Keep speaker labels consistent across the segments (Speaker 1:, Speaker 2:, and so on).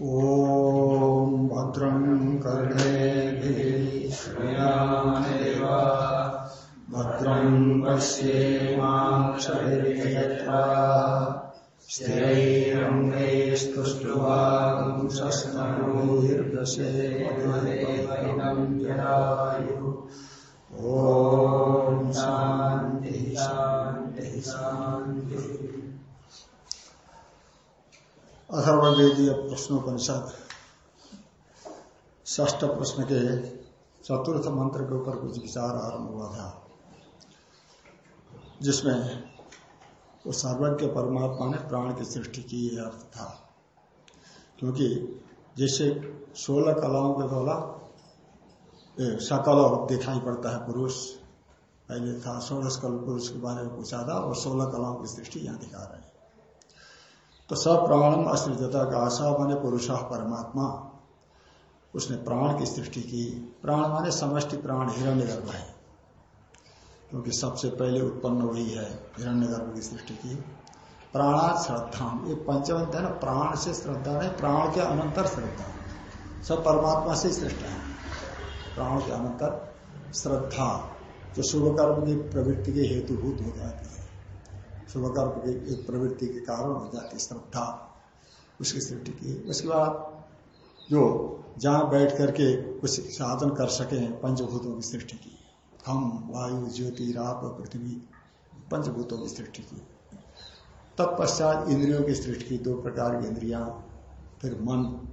Speaker 1: ॐ भद्रं कर्णेभिः भद्रं पश्येमाक्षभिर्यत्रा स्थिरैरङ्गैस्तुष्ट्वांशस्मरुर्दशेवैनं जरायुः ॐ शान्तिः शान्तिः शान्तिः। अथर्वेदीय प्रश्नोपनिषद ष्ठ प्रश्न के चतुर्थ मंत्र के ऊपर कुछ विचार आरंभ हुआ था, जिसमें वो सर्वज्ञ परमात्मा ने प्राण की सृष्टि की यह अर्थ था। क्योंकि जैसे सोलह कलाओं के द्वारा सकल दिखाई पड़ता है पुरुष, पहले था सोलह कल पुरुष के बारे में पूछा था और सोलह कलाओं की सृष्टि यहाँ दिखा रहे हैं। तो सब प्राणम असृजता का आशा माने पुरुष परमात्मा। उसने प्राण की सृष्टि की। प्राण माने समष्टि प्राण हिरण्य गर्भ है। क्योंकि सबसे पहले उत्पन्न वही है हिरण्य गर्भ की सृष्टि की। प्राणात श्रद्धा। ये पंचम है ना, प्राण से श्रद्धा नहीं, प्राण के अनंतर श्रद्धा। सब परमात्मा से सृष्ट है। प्राण के अनंतर श्रद्धा, जो शुभ कर्म की प्रवृत्ति के हेतुभूत हो जाती है। शुभ कर्म की एक प्रवृत्ति के कारण हो जाती श्रद्धा उसकी सृष्टि की। उसके बाद जो जहाँ बैठ करके कुछ साधन कर सके पंचभूतों की सृष्टि की। हम, वायु, ज्योति, राप, पृथ्वी, पंचभूतों की सृष्टि की। तत्पश्चात इंद्रियों की सृष्टि की, दो प्रकार की इंद्रिया, फिर मन।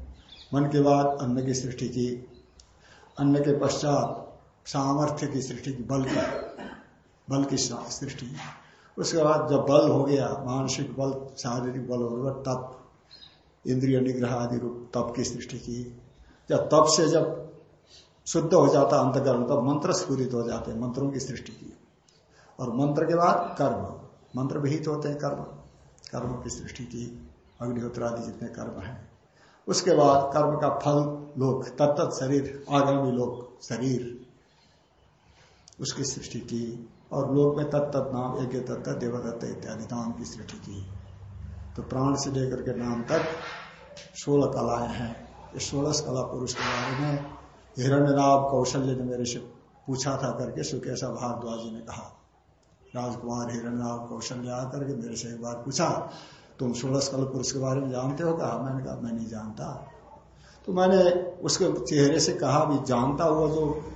Speaker 1: मन के बाद अन्न की सृष्टि की। अन्न के पश्चात सामर्थ्य की सृष्टि की, बल की बल की सृष्टि। उसके बाद जब बल हो गया, मानसिक बल, शारीरिक बल हो गया, तप, इंद्रिय निग्रह आदि रूप, तप की सृष्टि की। जब तप से जब शुद्ध हो जाता अंतकरण, तब मंत्र स्फूरित हो जाते हैं, मंत्रों की सृष्टि की। और मंत्र के बाद कर्म। मंत्र विहित होते हैं कर्म। कर्म की सृष्टि की, अग्निहोत्र आदि जितने कर्म हैं। उसके बाद कर्म का फल, लोक। तत्त शरीर, आगामी लोक, शरीर। उसकी सृष्टि की। और लोक में तत्त नाम, एक तत्त देवदत्त इत्यादि नाम की सृष्टि की। तो प्राण से लेकर के नाम तक सोलह कलाएँ हैं। इस सोलह कला पुरुष के बारे में हिरण्य नाम कौशल्य ने मेरे से पूछा था करके सुकेशा भारद्वाज जी ने कहा, राजकुमार हिरण्यनाभ कौशल्य आकर के मेरे से एक बार पूछा, तुम सोलह कल पुरुष के बारे में जानते हो? कहा, मैंने कहा, मैं नहीं जानता। तो मैंने उसके चेहरे से कहा, भी जानता हुआ जो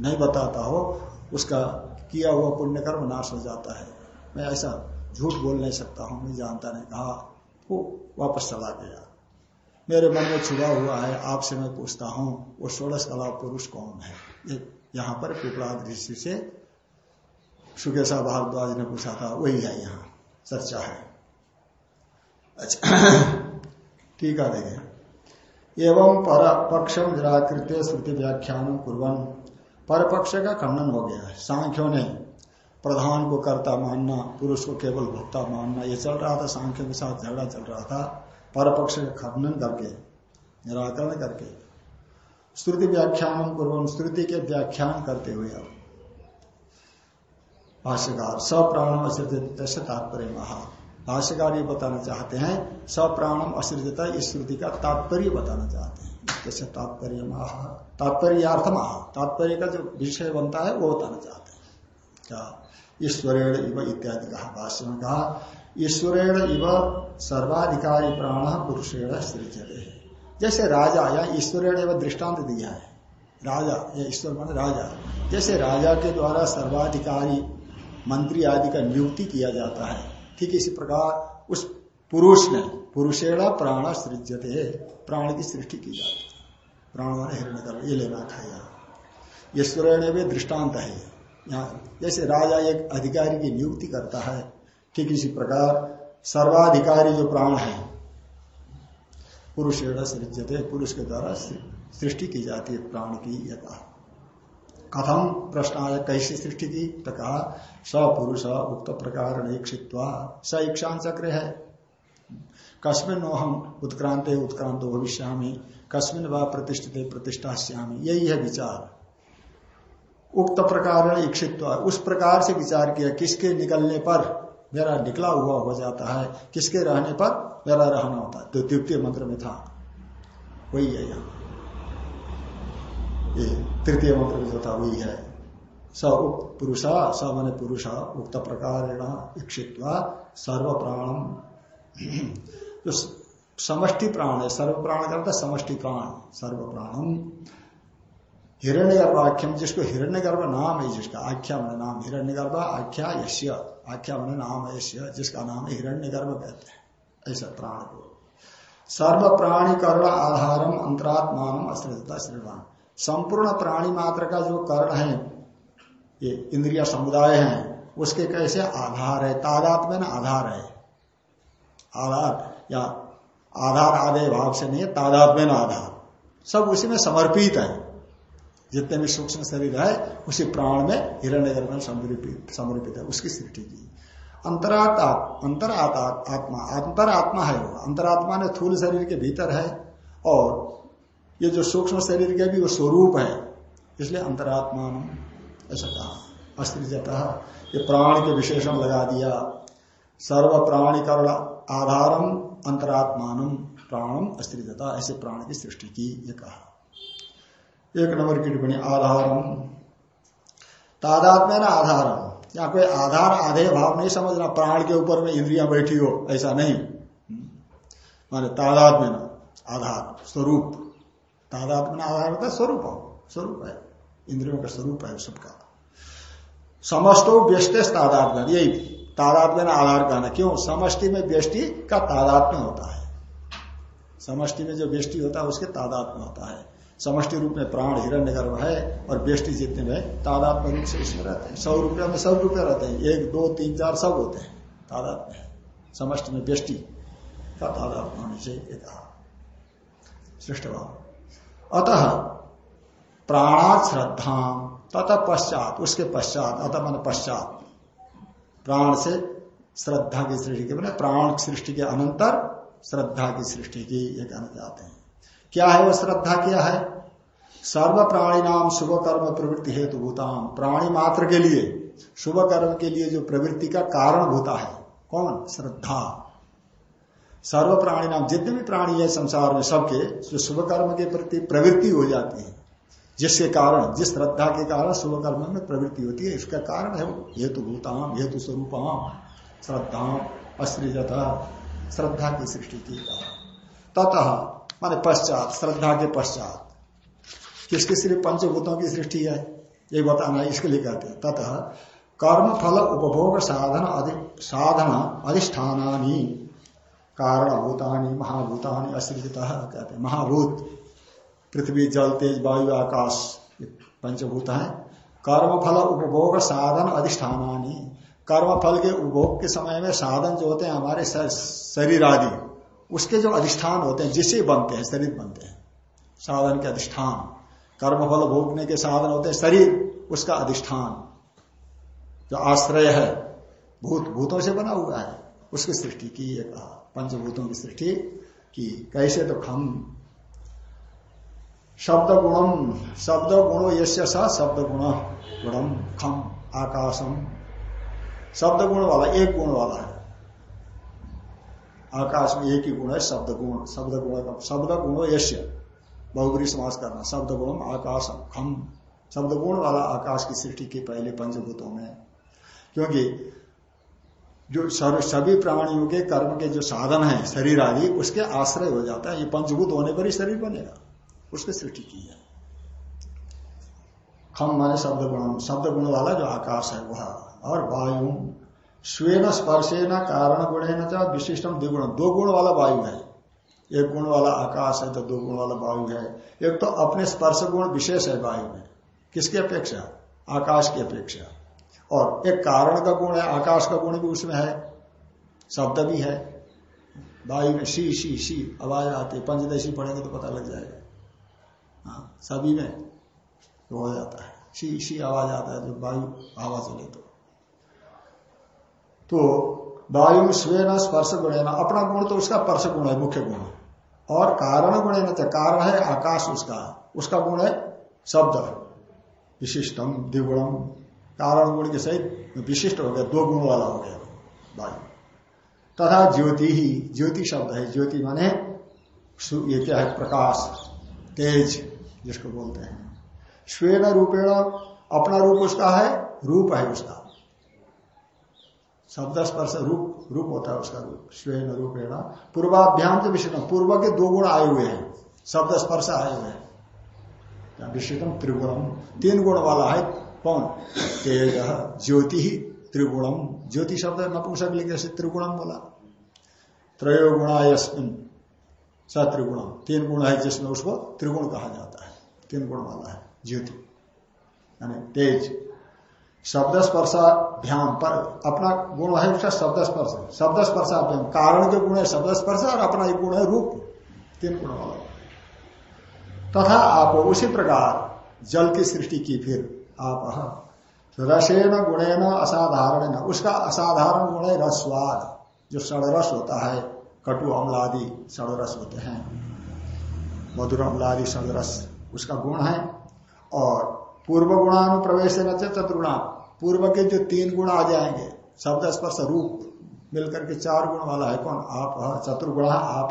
Speaker 1: नहीं बताता हो, उसका किया हुआ पुण्य कर्म नाश हो जाता है। मैं ऐसा झूठ बोल नहीं सकता हूँ मैं जानता, नहीं कहा। वो वापस चला गया। मेरे मन में छुपा हुआ है, आपसे मैं पूछता हूँ, वो सोलह कला पुरुष कौन है? यहाँ पर पिपला ऋषि से सुकेशा भारद्वाज ने पूछा था, वही है यहाँ, चर्चा है। अच्छा ठीक है, देखिए। एवं पर पक्षम निराकृत श्रुति व्याख्यान कुरन पर पक्ष का खंडन हो गया है। सांख्यों ने प्रधान को कर्ता मानना, पुरुष को केवल भोक्ता मानना, ये चल रहा था, सांख्यों के साथ झगड़ा चल रहा था पर पक्ष का खंडन करके, निराकरण करके। श्रुति व्याख्यान पूर्व श्रुति के व्याख्यान करते हुए अब। भाष्यकार, सप्राणम असृजित से तात्पर्य महा भाष्यकार ये बताना चाहते हैं, सप्राणम असृजता इस श्रुति का तात्पर्य बताना चाहते हैं। जैसे तात्पर्य तात्पर्यार्थम तात्पर्य का जो विषय बनता है, वो बताना चाहते हैं। क्या? ईश्वरेण इव इत्यादि कहा, भाष्य में कहा, ईश्वरेण इव सर्वाधिकारी प्राण पुरुषेण सृजते जैसे राजा, या ईश्वरेण एवं दृष्टांत दिया है। राजा, या ईश्वर मान राजा। जैसे राजा के द्वारा सर्वाधिकारी मंत्री आदि का नियुक्ति किया जाता है, ठीक इसी प्रकार उस पुरुष ने, पुरुषेण प्राण सृजते प्राण की सृष्टि की जाती है। प्राण मान हिरण्य कर ये लेना था यहाँ। ईश्वर भी दृष्टांत है। यहाँ जैसे राजा एक अधिकारी की नियुक्ति करता है, ठीक इसी प्रकार सर्वाधिकारी जो प्राण है पुरुष सृजते पुरुष के द्वारा सृष्टि की जाती है प्राण की कहा कथम प्रश्न आया कैसी सृष्टि की? तो कहा स पुरुष उक्त प्रकार स इच्छा चक्र है। कस्मिन हम उत्क्रांत उत्क्रांत भविष्यामी। कस्मिन व प्रतिष्ठित प्रतिष्ठा श्यामी यही है विचार। उक्त प्रकार इच्छित उस प्रकार से विचार किया, किसके निकलने पर मेरा निकला हुआ हो जाता है, किसके रहने पर मेरा रहना होता है। तो द्वितीय मंत्र में था। वही है यहाँ। ये तृतीय मंत्र में जो था, वही है। स पुरुषा, स मन पुरुषा, उक्त प्रकार इक्षित्वा सर्व प्राणम जो समष्टि प्राण है सर्व प्राण करता समष्टि प्राण सर्व प्राणम हिरण्य गर्भ गर्भाख्यम जिसको हिरण्य गर्भ नाम है, जिसका आख्या मन नाम हिरण्य गर्भ आख्या यश्य आख्या मन नाम यश्य जिसका नाम है हिरण्य गर्भ कहते हैं, ऐसा प्राण को। सर्व प्राणी कर्ण आधारम अंतरात्मान अस्त्रता श्रीमान संपूर्ण प्राणी मात्र का जो कर्ण है, ये इंद्रिया समुदाय है, उसके कैसे आधार है? तादात में ना आधार है। आधार या आधार आधे भाव से नहीं है तादात में आधार सब उसी में समर्पित है। जितने भी सूक्ष्म शरीर है, उसी प्राण में हिरण्य में समर्पित है। उसकी सृष्टि की अंतरात्मा अंतरात्मा, आत्मा, अंतरात्मा है वो। अंतरात्मा ने थूल शरीर के भीतर है और ये जो सूक्ष्म शरीर के भी वो स्वरूप है। इसलिए अंतरात्मा ऐसा कहा। अस्त्रिजता ये प्राण के विशेषण लगा दिया। सर्व प्राणी प्राणीकरण आधारम अंतरात्मान प्राणम अस्त्रिजता ऐसे प्राण की सृष्टि की ये कहा। एक नंबर की टिप्पणी आधारम तादात्म्य ना आधारम या कोई आधार आधे भाव नहीं समझना, प्राण के ऊपर में इंद्रिया बैठी हो, ऐसा नहीं। माने तादात्म्य ना आधार, स्वरूप। तादात्म्य आधार होता है स्वरूप हो, स्वरूप है। इंद्रियों का स्वरूप है सबका। समस्तो व्यष्टि तादात्म्य, यही। तादात्म्य आधार कहना क्यों? समष्टि में व्यष्टि का तादात्म्य होता है। समष्टि में जो व्यष्टि होता है, उसके तादात्म्य होता है। समष्टि रूप में प्राण हिरण्य गर्भ है और व्यष्टि जितने में तादात्म्य रूप से इसमें रहते हैं। सौ रुपये में सब रुपये रहते हैं। एक, दो, तीन, चार सब होते हैं। तादात्म्य है। समष्टि में व्यष्टि का तादात्म्य होने कहा। श्रेष्ठ भाव। अतः प्राणात श्रद्धा तथा पश्चात, उसके पश्चात, अतः मन पश्चात। प्राण से श्रद्धा की सृष्टि के मैंने प्राण सृष्टि के अनंतर श्रद्धा की सृष्टि की ये कहना चाहते हैं। क्या है वो श्रद्धा क्या है? सर्व प्राणी नाम शुभ कर्म प्रवृत्ति हेतु भूताम। प्राणी मात्र के लिए शुभ कर्म के लिए जो प्रवृत्ति का कारण होता है, कौन? श्रद्धा। सर्व प्राणी नाम जितने भी प्राणी है संसार में सबके, जो शुभ कर्म के प्रति प्रवृत्ति हो जाती है जिसके कारण, जिस श्रद्धा के कारण शुभ कर्म में प्रवृत्ति होती है, इसका कारण है हेतु भूताम हेतु स्वरूपाम श्रद्धा अस्त्रिजता, श्रद्धा की सृष्टि की ततः, माने पश्चात, श्रद्धा के पश्चात, किसके सिर्फ़ पंचभूतों की सृष्टि है? ये बताना इसके लिए कहते हैं। तथा कर्म, फल, उपभोग, साधन, अधि, साधन अधिष्ठानी कारण भूतानी महाभूतानी असृजित कहते हैं। महाभूत। पृथ्वी, जल, तेज, वायु, आकाश पंचभूत है। कर्म, फल, उपभोग, साधन अधिष्ठानी कर्म, फल के उपभोग के समय में साधन जो होते हैं, हमारे शरीर आदि, उसके जो अधिष्ठान होते हैं जिससे बनते हैं, शरीर बनते हैं। साधन के अधिष्ठान। कर्मफल भोगने के साधन होते हैं, शरीर, उसका अधिष्ठान। जो आश्रय है, भूत, भूतों से बना हुआ है, उसकी सृष्टि की ये कहा पंचभूतों की सृष्टि की। कैसे तो खम शब्द गुणम शब्द गुणो यश शब्द गुण गुणम खम आकाशम शब्द गुण वाला एक गुण वाला है। आकाश में एक ही गुण है शब्द गुण शब्द गुण शब्द गुण यश्य बहुबरी समास करना। शब्द गुण आकाश खम शब्द गुण वाला आकाश की सृष्टि के पहले पंचभूतों में क्योंकि जो सभी प्राणियों के कर्म के जो साधन है, शरीर आदि, उसके आश्रय हो जाता है। ये पंचभूत होने पर ही शरीर बनेगा। उसकी सृष्टि की है। खम माने शब्द गुण शब्द गुण वाला जो आकाश है वह, और वायु, स्वेन स्पर्शे न कारण गुण न विशिष्टम द्विगुण। दो गुण वाला वायु है। एक गुण वाला आकाश है तो दो गुण वाला वायु है। एक तो अपने स्पर्श गुण विशेष है वायु में। किसकी अपेक्षा? आकाश की अपेक्षा। और एक कारण का गुण है, आकाश का गुण भी उसमें है। शब्द भी है। वायु में शी शी शी, आवाज़ आती है। पंचदशी पढ़ेंगे तो पता लग जाएगा। हाँ सभी में हो जाता है। शी शी आवाज़ आता है जब वायु आवाज़ चले तो। तो वायु स्वेन स्पर्श गुण है अपना गुण तो उसका स्पर्श गुण है, मुख्य गुण और कारण गुण है ना कारण है आकाश उसका। उसका गुण है शब्द। विशिष्टम, द्विगुणम, कारण गुण के सहित विशिष्ट हो गया, दो गुण वाला हो गया वायु। तथा ज्योति ही, ज्योति शब्द है, ज्योति माने ये क्या है, प्रकाश, तेज। जिसको बोलते हैं। स्वेन रूपेण अपना रूप उसका है, रूप है उसका। शब्द स्पर्श रूप रूप होता है उसका रूप। स्वेन रूपेण। पूर्वाभ्याम से विशिष्ट पूर्व के दो गुण आए हुए हैं। शब्द स्पर्श आए हुए हैं। विशिष्टम त्रिगुणम। तीन गुण वाला है कौन? तेज, ज्योति ही त्रिगुणम। ज्योति शब्द नपुंसक लिंग से त्रिगुणम बोला। त्रयो गुणा यस्मिन तीन गुण है जिसमें उसको त्रिगुण कहा जाता है। तीन गुण वाला है, ज्योति, यानी तेज। शब्द स्पर्शाभ्याम पर अपना गुण है, उसका शब्द स्पर्श। शब्द स्पर्शाभ्याम कारण के गुण है शब्द स्पर्श और अपना एक गुण है रूप। तीन गुण वाला तथा आप उसी प्रकार जल की सृष्टि की फिर आप रसेन गुणेन असाधारण उसका असाधारण गुण है रसवाद जो षड़रस होता है, कटु अम्लादि षड़रस होते हैं। मधुर अमलादि षड़रस उसका गुण है। और पूर्व गुणानुप्रवेश न चतुर्गुणा। पूर्व के जो तीन गुण आ जाएँगे, शब्द स्पर्श रूप मिलकर के चार गुण वाला है कौन? आप चतुर्गुणा, आप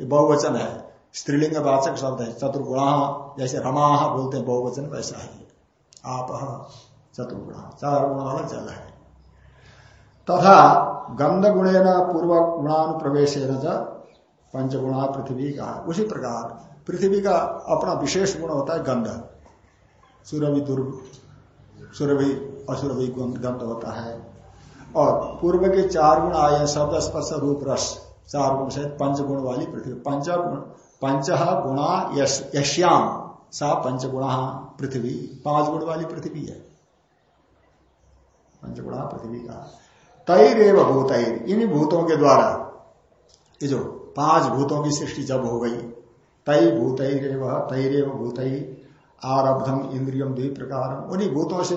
Speaker 1: ये बहुवचन है। स्त्रीलिंग वाचक शब्द है, चतुर्गुणा, जैसे रमा बोलते हैं, बहुवचन वैसा है आप चतुर्गुणा, चार गुण वाला जल है। तथा गंध गुणे न पूर्व गुणानुप्रवेश पंचगुणा पृथ्वी का उसी प्रकार पृथ्वी का अपना विशेष गुण होता है गंध। सुरभि दुर्भ सुरभि असुरभि गंध होता है। और पूर्व के चार गुण आए शब्द, स्पर्श, रूप, रस। चार गुण से पंच गुण वाली पृथ्वी। पंच पंच गुणा यश्याम। सा पंच गुणा पृथ्वी। पाँच गुण वाली पृथ्वी है। पंच गुणा पृथ्वी का। तैर एवं भूतैर। इन भूतों के द्वारा ये जो पाँच भूतों की सृष्टि जब हो गई तय भूतैर तैरेव भूत आरब्धम इंद्रियम द्वि प्रकार। उन्हीं भूतों से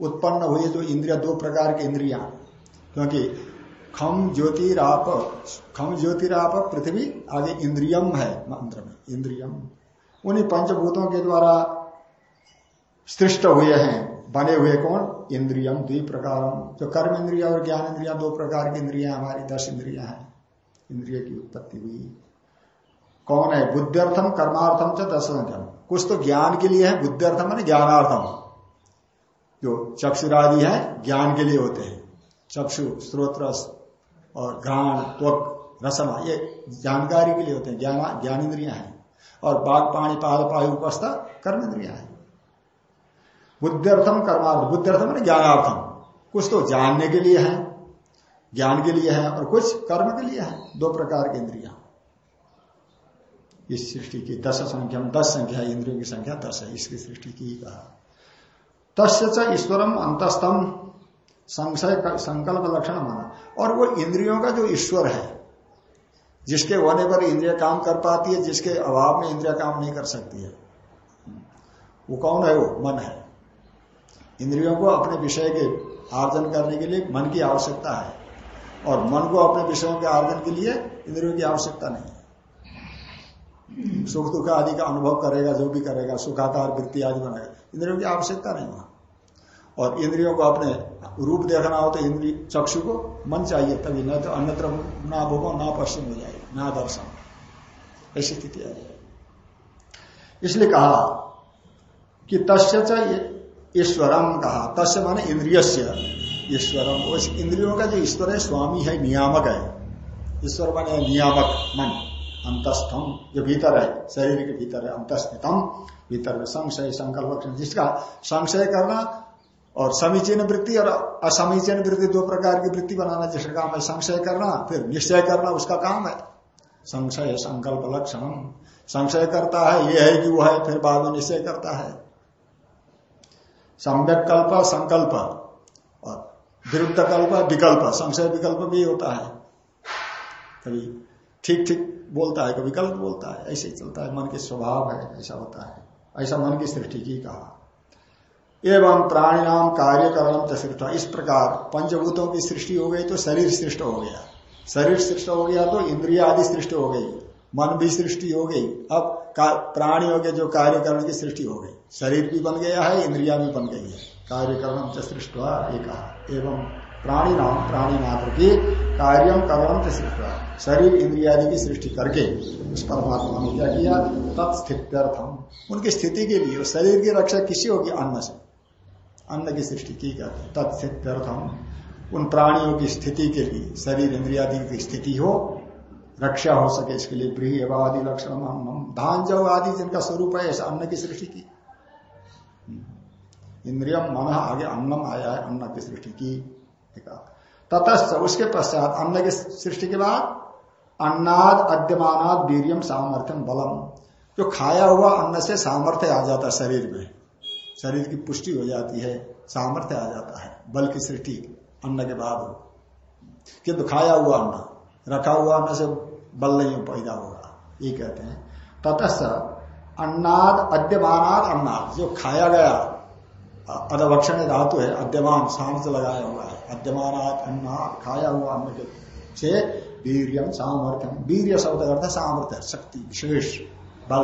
Speaker 1: उत्पन्न हुए जो इंद्रिया, दो प्रकार के इंद्रिया। क्योंकि खम ज्योतिराप खम ज्योतिराप पृथ्वी आगे इंद्रियम है मंत्र में, इंद्रियम। उन्हीं पंचभूतों के द्वारा सृष्ट हुए हैं, बने हुए कौन? इंद्रियम द्वि प्रकार जो कर्म इंद्रिया और ज्ञान इंद्रिया, दो प्रकार की इंद्रिया हमारी दस इंद्रिया हैं। इंद्रिय की उत्पत्ति हुई। कौन है? बुद्ध्यर्थम, कर्मार्थम च दर्शनम कुछ तो ज्ञान के लिए है, बुद्ध्यर्थम है ज्ञानार्थम। जो चक्षुरादि है, ज्ञान के लिए होते हैं। चक्षु स्त्रोत्र और घ्राण, त्वक रसना ये जानकारी के लिए होते हैं। ज्ञान ज्ञान इंद्रिया है। और बाघ पाणी पाद पायु उपस्था कर्म इंद्रिया है। बुद्ध्यर्थम कर्मार्थ बुद्ध्यर्थम है ज्ञानार्थम। कुछ तो जानने के लिए है, ज्ञान के लिए है और कुछ कर्म के लिए है। दो प्रकार के इंद्रिया। इस सृष्टि की दस संख्या दस संख्या, इंद्रियों की संख्या दस है, इसकी सृष्टि की कहा। तस्य च ईश्वरम अंतस्तम संशय संकल्प लक्षण माना। और वो इंद्रियों का जो ईश्वर है, जिसके होने पर इंद्रिया काम कर पाती है, जिसके अभाव में इंद्रिया काम नहीं कर सकती है, वो कौन है वो? मन है। इंद्रियों को अपने विषय के आर्जन करने के लिए मन की आवश्यकता है। और मन को अपने विषयों के आर्जन के लिए इंद्रियों की आवश्यकता नहीं है। सुख दुख आदि का अनुभव करेगा, जो भी करेगा सुखाकार वृत्ति आदि बनाएगा इंद्रियों की आवश्यकता नहीं वहाँ। और इंद्रियों को अपने रूप देखना हो तो इंद्रिय चक्षु को मन चाहिए, तभी न तो अन्यत्र ना भूगो ना पश्चिम हो जाए ना दर्शन। ऐसी स्थिति आ जाएगी। इसलिए कहा कि तस्य ईश्वरम कहा। तस्य माने इंद्रिय ईश्वरम इंद्रियों का जो ईश्वर है, स्वामी है, नियामक है। ईश्वर माने नियामक, मन। अंतस्थम जो भीतर है, शरीर के भीतर है, अंतस्थितम, भीतर में संशय, संकल्प जिसका संशय करना और समीचीन वृत्ति और असमीचीन वृत्ति, दो प्रकार की वृत्ति बनाना, जिसका काम है संशय करना, फिर निश्चय करना, उसका काम है संशय, संकल्प लक्षण संशय करता है, ये है कि वो है, फिर बाद में निश्चय करता है। सम्यक कल्प, संकल्प और विरुद्ध कल्प, विकल्प, संशय विकल्प भी होता है। कभी ठीक ठीक बोलता है, कभी गलत बोलता है, ऐसे ही चलता है, मन के स्वभाव है, ऐसा होता है। ऐसा मन की सृष्टि की कहा। एवं प्राणी नाम कार्य करण सृष्ट इस प्रकार पंचभूतों की सृष्टि हो गई तो शरीर सृष्ट हो गया। शरीर सृष्ट हो गया तो इंद्रिया आदि सृष्टि हो गई। मन भी सृष्टि हो गई। अब प्राणियों के जो कार्यकरण की सृष्टि हो गई। शरीर भी बन गया है, इंद्रिया भी बन गई है। कार्यकरण सृष्ट एक एवं प्राणी नाम प्राणी मात्र की कार्यम कर्म सृष्टि शरीर इंद्रियादि की सृष्टि करके उस परमात्मा ने क्या किया? तत्स्थित्यर्थम उनकी स्थिति के लिए, शरीर की रक्षा किसी होगी अन्न से। अन्न की सृष्टि की कहते हैं उन प्राणियों की स्थिति के लिए, शरीर इंद्रियादि की स्थिति हो, रक्षा हो सके इसके लिए ब्रीह आदि लक्षण धान जव आदि जिनका स्वरूप है, ऐसा अन्न की सृष्टि की। इंद्रियम मन आगे अन्नम आया है, अन्न की सृष्टि की। ततश्च उसके पश्चात अन्न की सृष्टि के बाद अन्नाद अद्यमानाद वीरियम सामर्थ्यम बलम। जो खाया हुआ अन्न से सामर्थ्य आ जाता है शरीर में। शरीर की पुष्टि हो जाती है, सामर्थ्य आ जाता है, बल की सृष्टि अन्न के बाद किंतु खाया हुआ अन्न, रखा हुआ अन्न से बल नहीं पैदा होगा ये कहते हैं। ततः अन्नाद अद्यमानाद अन्नाद, जो खाया गया अदभक्षण धातु है अद्यमान सामर्थ्य लगाया हुआ है। अद्यमान अन्नाद खाया हुआ अन्न के से वीरियम सामर्थ्यम वीर शब्द करता सामर्थ्य, शक्ति, विशेष, बल।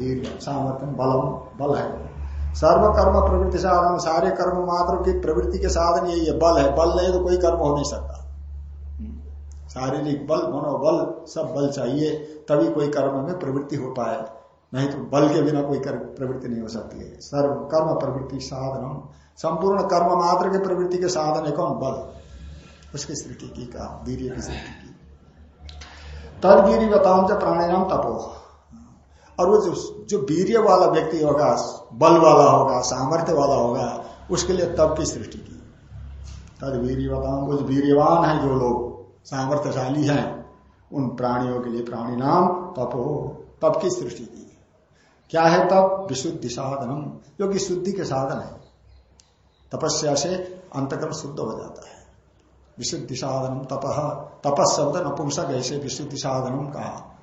Speaker 1: वीर सामर्थ्यम बलम, बल है। सर्व कर्म प्रवृत्ति साधन, सारे कर्म मात्र की प्रवृत्ति के साधन यही है। बल है। बल नहीं तो कोई कर्म हो नहीं सकता। शारीरिक बल, मनोबल, सब बल चाहिए, तभी कोई कर्म में प्रवृत्ति हो पाए। नहीं तो बल के बिना कोई प्रवृत्ति नहीं हो सकती है। सर्व कर्म प्रवृत्ति साधन संपूर्ण कर्म मात्र के प्रवृत्ति के साधन है कौन? बल। उसकी सृष्टि की कहा वीर की सृष्टि की। तद वीर बताओ प्राणायाम तपो। और वो जो जो वीर्य वाला व्यक्ति होगा, बल वाला होगा, सामर्थ्य वाला होगा, उसके लिए तप की सृष्टि की। तद वीर बताओ वो वीरवान है जो लोग, सामर्थ्यशाली हैं, उन प्राणियों के लिए प्राणी नाम तप। तप की सृष्टि की। क्या है तप? विशुद्धि साधनम। जो कि शुद्धि के साधन है। तपस्या से अंतकर्म शुद्ध हो जाता है। विशुद्धि साधनम तप। तपस शब्द नपुंसक ऐसे विशुद्धि साधनम कहा।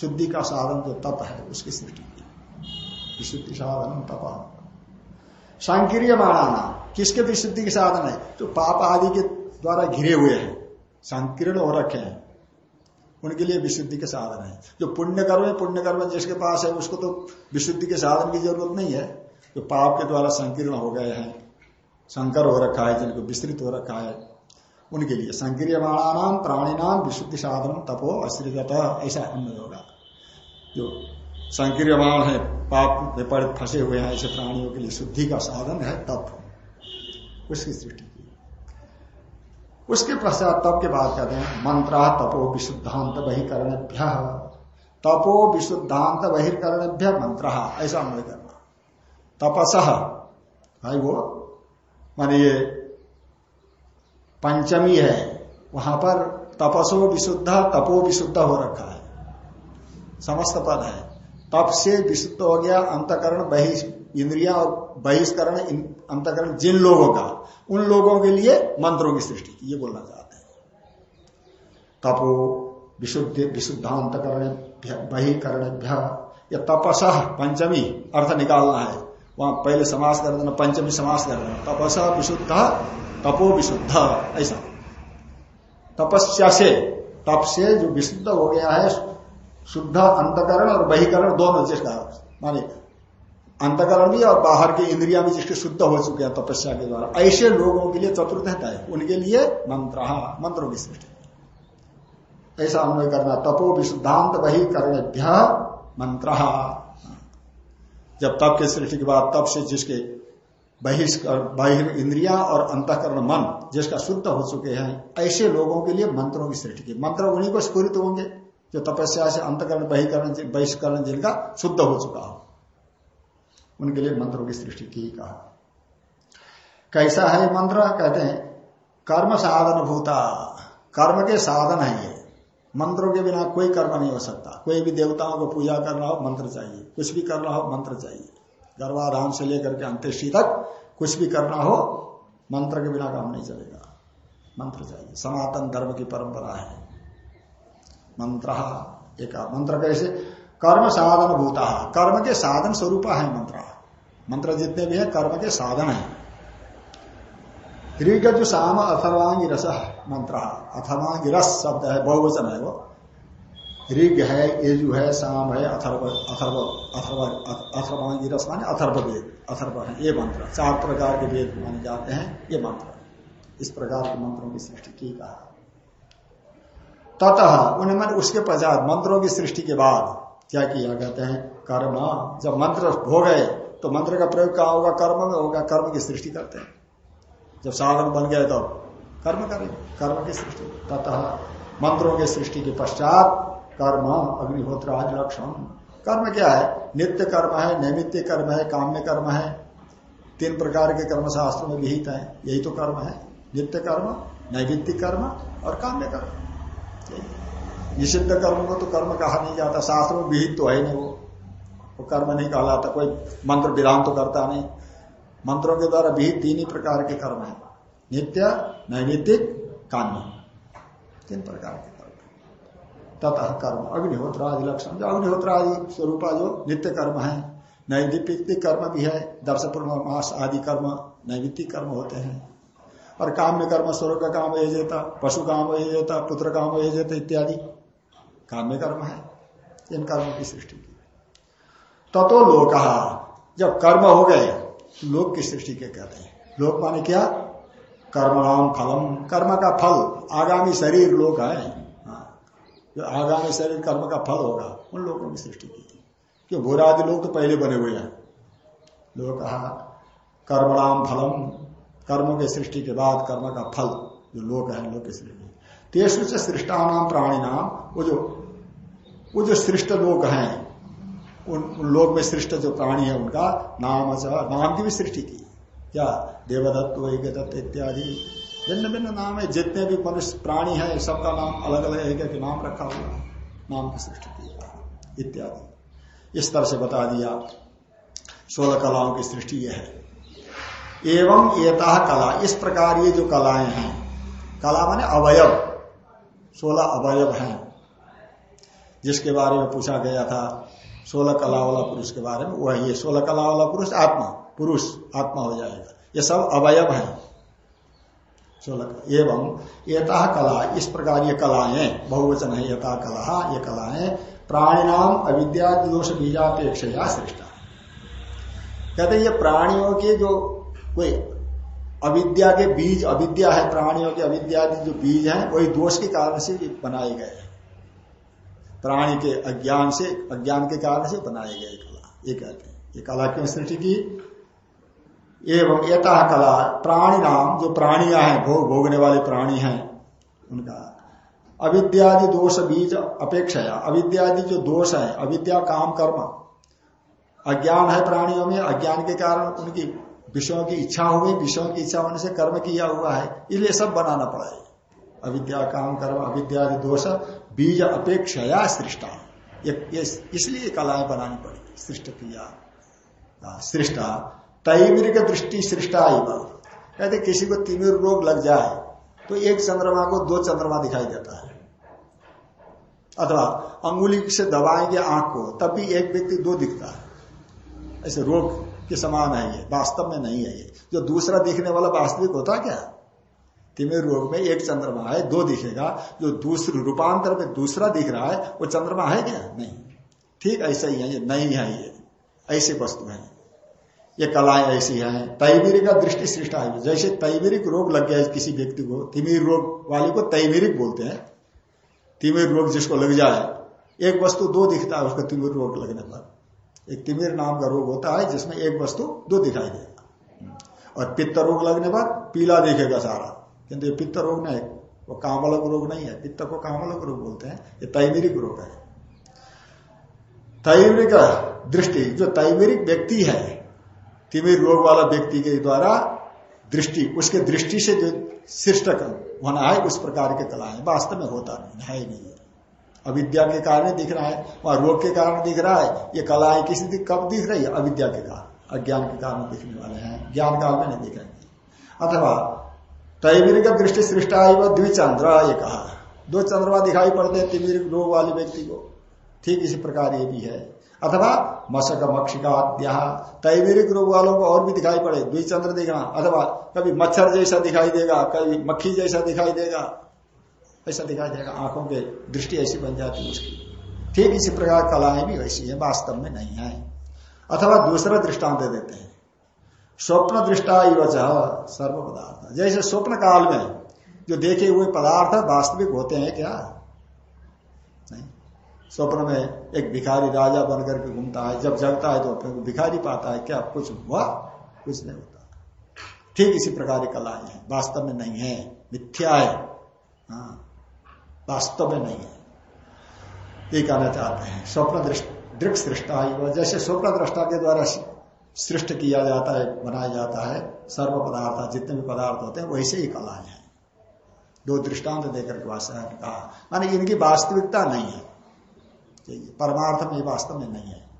Speaker 1: शुद्धि का साधन जो तप है, उसकी सृष्टि की विशुद्धि साधनम तप। सांक्रिय माणाना किसके विशुद्धि के साधन है? जो पाप आदि के द्वारा घिरे हुए हैं। संकीर्ण हो रखे हैं। उनके लिए विशुद्धि के साधन है। जो पुण्य कर्म है पुण्य कर्म जिसके पास है, उसको तो विशुद्धि के साधन की ज़रूरत नहीं है। जो पाप के द्वारा संकीर्ण हो गए हैं, संकर हो रखा है, जिनको विस्तृत हो रखा है, उनके लिए संक्रियमाणाम प्राणीनाम विशुद्धि साधन, तपो अश्रित ऐसा अन्य होगा। जो संक्रियमाण है, पाप में फंसे हुए हैं, ऐसे प्राणियों के लिए शुद्धि का साधन है, तप। उसकी सृष्टि। उसके पश्चात तप के बाद कहते हैं, मंत्रा तपो विशुद्धांत बहिकरणभ्य। तपो विशुद्धांत बहिर्करणभ्य मंत्र, ऐसा अन्वय करना तपस, भाई वो, मान ये पंचमी है, वहाँ पर तपसो विशुद्ध, तपो विशुद्ध हो रखा है। समस्त पद है। तप से विशुद्ध हो गया, अंतकरण बहि इंद्रिया और बहिष्करण अंतकरण जिन लोगों का, उन लोगों के लिए मंत्रों की सृष्टि की, ये बोलना चाहते हैं। तपो विशुद्ध, विशुद्धांतकरण बहिकरण या तपस पंचमी, अर्थ निकालना है। वहाँ पहले समास कर देना, पंचमी समास कर देना। तपस विशुद्ध, तपो विशुद्ध, ऐसा। तपस्या से तप से जो विशुद्ध हो गया है, शुद्ध, अंतकरण और बहिकरण दोनों जिसका माने अंतकरण भी और बाहर के इंद्रिया भी जिसके शुद्ध हो चुके हैं, तपस्या के द्वारा। ऐसे लोगों के लिए चतुर्थ है उनके लिए मंत्र। मंत्रों की सृष्टि। ऐसा अन्वय करना। तपो विशुद्धांत वही करने मंत्र। जब तप के सृष्टि के बाद तप से जिसके बहिष्कर बाहिर इंद्रिया और अंतकरण मन जिसका शुद्ध हो चुके हैं, ऐसे लोगों के लिए मंत्रों की सृष्टि की। मंत्र उन्हीं को स्फूरित होंगे जो तपस्या से अंतकरण, बहिकरण, बहिष्करण जिनका शुद्ध हो चुका हो। उनके लिए मंत्रों की सृष्टि की कहा। कैसा है मंत्र? कहते हैं, कर्म साधन भूता। कर्म के साधन है ये। मंत्रों के बिना कोई कर्म नहीं हो सकता। कोई भी देवताओं को पूजा करना हो, मंत्र चाहिए। कुछ भी करना हो, मंत्र चाहिए। गर्भाधान से लेकर के अंत्येष्टि तक कुछ भी करना हो, मंत्र के बिना काम नहीं चलेगा। मंत्र चाहिए। सनातन धर्म की परंपरा है। मंत्र एक मंत्र कैसे? कर्म साधन भूता। कर्म के साधन स्वरूप है मंत्र। मंत्र जितने भी है, कर्म के साधन है। ऋगजु साम अथर्वांगी रस मंत्र। अथर्वांगी रस शब्द है, बहुवचन है वो। ऋग है, एजु है, साम है, अथर्व अथर्व अथर्व अथर्वांगी रस माने अथर्व वेद अथर्व है, ये मंत्र। चार प्रकार के वेद माने जाते हैं, ये मंत्र। इस प्रकार के मंत्रों की सृष्टि की कहा। ततः उन्हें उसके पश्चात मंत्रों की सृष्टि के बाद क्या किया, कहते हैं, कर्म, जब मंत्र हो गए तो मंत्र का प्रयोग कहा होगा? कर्म में होगा। कर्म की सृष्टि करते हैं। जब साधन बन गए तो कर्म करेंगे। कर्म की सृष्टि। ततः मंत्रों के सृष्टि के पश्चात कर्म अग्निहोत्र आदि लक्षण। कर्म क्या है? नित्य कर्म है नैमित्य कर्म है, काम्य कर्म है। तीन प्रकार के कर्म शास्त्र में विहित है। यही तो कर्म है। नित्य कर्म नैवित्तिक कर्म और काम्य कर्म। निषिद्ध कर्म को तो कर्म कहा नहीं जाता। शास्त्र में विहित तो है नहीं वो। वो कर्म नहीं कहलाता, कोई मंत्र विधान तो करता नहीं। मंत्रों के द्वारा विहित तीन ही प्रकार के कर्म है। नित्य, नैमित्तिक, काम्य। तीन प्रकार के कर्म। ततः कर्म अग्निहोत्र आदि लक्षण। जो अग्निहोत्र आदि स्वरूप जो नित्य कर्म है नैवित्तिक कर्म भी है दर्श मास आदि कर्म नैवित्तिक कर्म होते हैं। और काम में कर्म, स्वर्ग का काम ये जेता, पशु काम ये जेता, पुत्र काम ये जेता, इत्यादि। काम्य कर्म है। इन कर्मों की सृष्टि ततो लोक। जब कर्म हो गए, लोक की सृष्टि के कहते हैं। लोक माने क्या? कर्मणाम फलम। कर्म का फल, आगामी शरीर लोक है। हाँ। जो आगामी शरीर कर्म का फल होगा, उन लोगों की सृष्टि की क्यों भूरा आदि लोग तो पहले बने हुए हैं। लोग कहा कर्मणाम फलम। कर्मों के सृष्टि के बाद कर्म का फल, जो लोग है लोग की सृष्टि। तेसु से सृष्टानाम प्राणी नाम वो जो वो जो सृष्ट लोग हैं उन, उन लोग में सृष्ट जो प्राणी है उनका नाम नाम की भी सृष्टि की। क्या देवदत्त दत्त इत्यादि भिन्न भिन्न नाम है जितने भी मनुष्य प्राणी है सबका नाम अलग अलग एक नाम रखा हुआ नाम की सृष्टि की इत्यादि। इस तरह से बता दिया सोलह कलाओं की सृष्टि यह है। एवं एता कला इस प्रकार ये जो कलाएँ हैं कला माने अवयव सोलह अवयव हैं जिसके बारे में पूछा गया था सोलह कला वाला पुरुष के बारे में, वह ये सोलह कला वाला पुरुष, आत्मा पुरुष, आत्मा हो जाएगा। ये सब अवयव है। सोलह एवं एता कला, इस प्रकार ये कलाएँ, बहुवचन है यथा कला, ये कलाएँ, प्राणिनाम अविद्या दोष बीजापेक्षा सृष्टा कहते ये प्राणियों के जो कोई अविद्या के बीज, अविद्या है, प्राणियों के अविद्या जो बीज है, वही दोष के कारण से बनाए गए प्राणी के अज्ञान से, अज्ञान के कारण से बनाए गए कला। ये कहते हैं। ये कला क्यों सृष्टि की? एवं एता कला, प्राणी नाम, जो प्राणिया हैं, भोग, भोगने वाले प्राणी हैं, उनका। अविद्यादि दोष बीज अपेक्षा अविद्यादि जो दोष है, अविद्या, काम, कर्म। अज्ञान है प्राणियों में, अज्ञान के कारण उनकी विषयों की इच्छा हो गई, विषयों की इच्छा होने से कर्म किया हुआ है। इसलिए सब बनाना पड़ा है। अविद्या, काम, कर्म अविद्यादि दोष बीज अपेक्षा सृष्टा। इसलिए कलाएँ बनानी पड़ी, सृष्ट क्रिया। सृष्टा तैमिरिक दृष्टि सृष्टा कहते किसी को तिमिर रोग लग जाए तो एक चंद्रमा को दो चंद्रमा दिखाई देता है। अथवा अंगुली से दबाएँगे आँख को, तब भी एक व्यक्ति दो दिखता है। ऐसे रोग के समान है ये, वास्तव में नहीं है ये। जो दूसरा दिखने वाला वास्तविक होता क्या? तिमिर रोग में एक चंद्रमा है, दो दिखेगा। जो दूसरे रूपांतर में दूसरा दिख रहा है, वो चंद्रमा है क्या? नहीं। ठीक ऐसा ही है ये, नहीं है ये। ऐसी वस्तु है। ये कलाएँ ऐसी हैं। तैमिरिक का दृष्टि सृष्टा है। जैसे तैमिरिक रोग लग गया किसी व्यक्ति को, तिमिर रोग वाले को तैमिरिक बोलते हैं। तिमिर रोग जिसको लग जाए, एक वस्तु दो दिखता है, उसको तिमिर रोग लगने पर। एक तिमिर नाम का रोग होता है, जिसमें एक वस्तु दो दिखाई देगा। और पित्त रोग लगने पर पीला दिखेगा सारा। किंतु ये पित्त रोग नहीं वो कामलक रोग नहीं है। पित्त को कामलक रोग बोलते हैं, ये तैमिरिक रोग है। तैमिरिक दृष्टि, जो तैमिरिक व्यक्ति है, तिमिर रोग वाला व्यक्ति के द्वारा दृष्टि, उसके दृष्टि से जो शिष्ट होना है, उस प्रकार के कला है। वास्तव में होता नहीं, है ही नहीं। अविद्या के कारण दिख रहा है, वहाँ रोग के कारण दिख रहा है, ये कलाएँ किसी दिन कब दिख रही है? अविद्या के कारण, अज्ञान के कारण दिखने वाले हैं। ज्ञान काल में नहीं दिखेंगे अथवा तैमिर का दृष्टि सृष्टा है वह द्विचंद्र ये कहा दो चंद्रमा दिखाई पड़ते हैं, तिमिर रोग वाले व्यक्ति को। ठीक इसी प्रकार ये भी है। अथवा मशक, मक्षिका तैविरिक रोग वालों को और भी दिखाई पड़े, द्विचंद्र दिखना। अथवा कभी मच्छर जैसा दिखाई देगा, कभी मक्खी जैसा दिखाई देगा। ऐसा दिखाई देगा, आँखों के दृष्टि ऐसी बन जाती है उसकी। ठीक इसी प्रकार कलाएँ भी वैसी है, वास्तव में नहीं है। अथवा दूसरा दृष्टांत देते हैं। स्वप्न दृष्टा युवच सर्व पदार्थ जैसे स्वप्न काल में जो देखे हुए पदार्थ वास्तविक होते हैं क्या? नहीं। स्वप्न में एक भिखारी राजा बनकर के घूमता है जब जगता है तो अपने भिखारी पाता है क्या? कुछ हुआ? कुछ नहीं होता। ठीक इसी प्रकार की कलाएँ हैं। वास्तव में नहीं है। मिथ्या है। हाँ, वास्तव में नहीं है। ये कहना चाहते हैं। स्वप्न दृष्ट दृक्ष दृष्टा जैसे स्वप्न दृष्टा के द्वारा सृष्ट किया जाता है, बनाया जाता है, सर्व पदार्थ, जितने भी पदार्थ होते हैं, वैसे ही कलाएँ है दो दृष्टांत देकर के कहा, मानी इनकी वास्तविकता नहीं है। परमार्थ में वास्तव में नहीं है।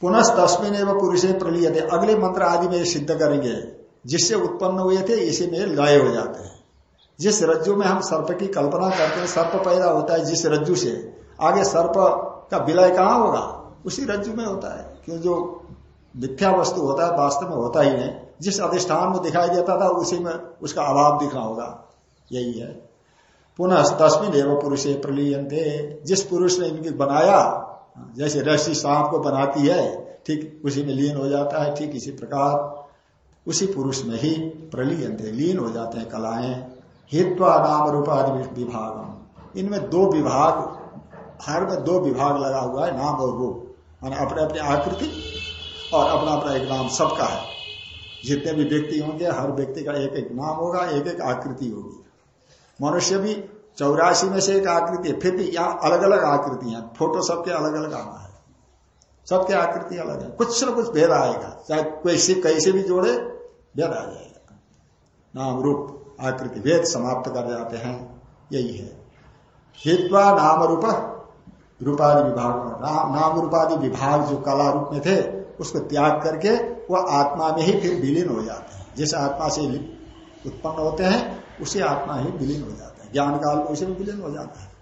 Speaker 1: पुनः तस्मिन एवं पुरुष प्रलिय थे अगले मंत्र आदि में सिद्ध करेंगे, जिससे उत्पन्न हुए थे, इसी में लय हो जाते हैं। जिस रज्जु में हम सर्प की कल्पना करते हैं, सर्प पैदा होता है जिस रज्जु से, आगे सर्प का विलय कहाँ होगा? उसी रज्जु में होता है। क्यों जो मिथ्या वस्तु होता है, वास्तव में होता ही नहीं जिस अधिष्ठान में दिखाई देता था, उसी में उसका अभाव दिखना होगा। यही है। पुनः तस्मिन एवं पुरुष प्रलियंते जिस पुरुष ने इनकी बनाया, जैसे रस्सी सांप को बनाती है, ठीक उसी में लीन हो जाता है, ठीक इसी प्रकार। उसी पुरुष में ही प्रलियंते लीन हो जाते हैं कलाएँ। हित्वा नाम रूपादि विभाग इनमें दो विभाग, हर में दो विभाग लगा हुआ है, नाम और रूप। मान अपने अपने आकृति और अपना अपना एक नाम सबका है। जितने भी व्यक्ति होंगे, हर व्यक्ति का एक एक नाम होगा, एक एक आकृति होगी। मनुष्य भी चौरासी में से एक आकृति है, फिर भी यहाँ अलग अलग आकृतियाँ फ़ोटो सबके अलग अलग आना है। सबके आकृति अलग है। कुछ न कुछ भेद आएगा। चाहे कैसे कैसे भी जोड़े, भेद आ जाएगा। नाम रूप, आकृति, भेद समाप्त कर जाते हैं। यही है। हित्वा नाम रूप रूपादि विभाग नाम रूपादि विभाग जो कला रूप में थे, उसको त्याग करके वह आत्मा में ही फिर विलीन हो जाते हैं। जिस आत्मा से उत्पन्न होते हैं, उसी आत्मा ही विलीन हो जाता है। ज्ञान काल में उसी विलीन हो जाता है।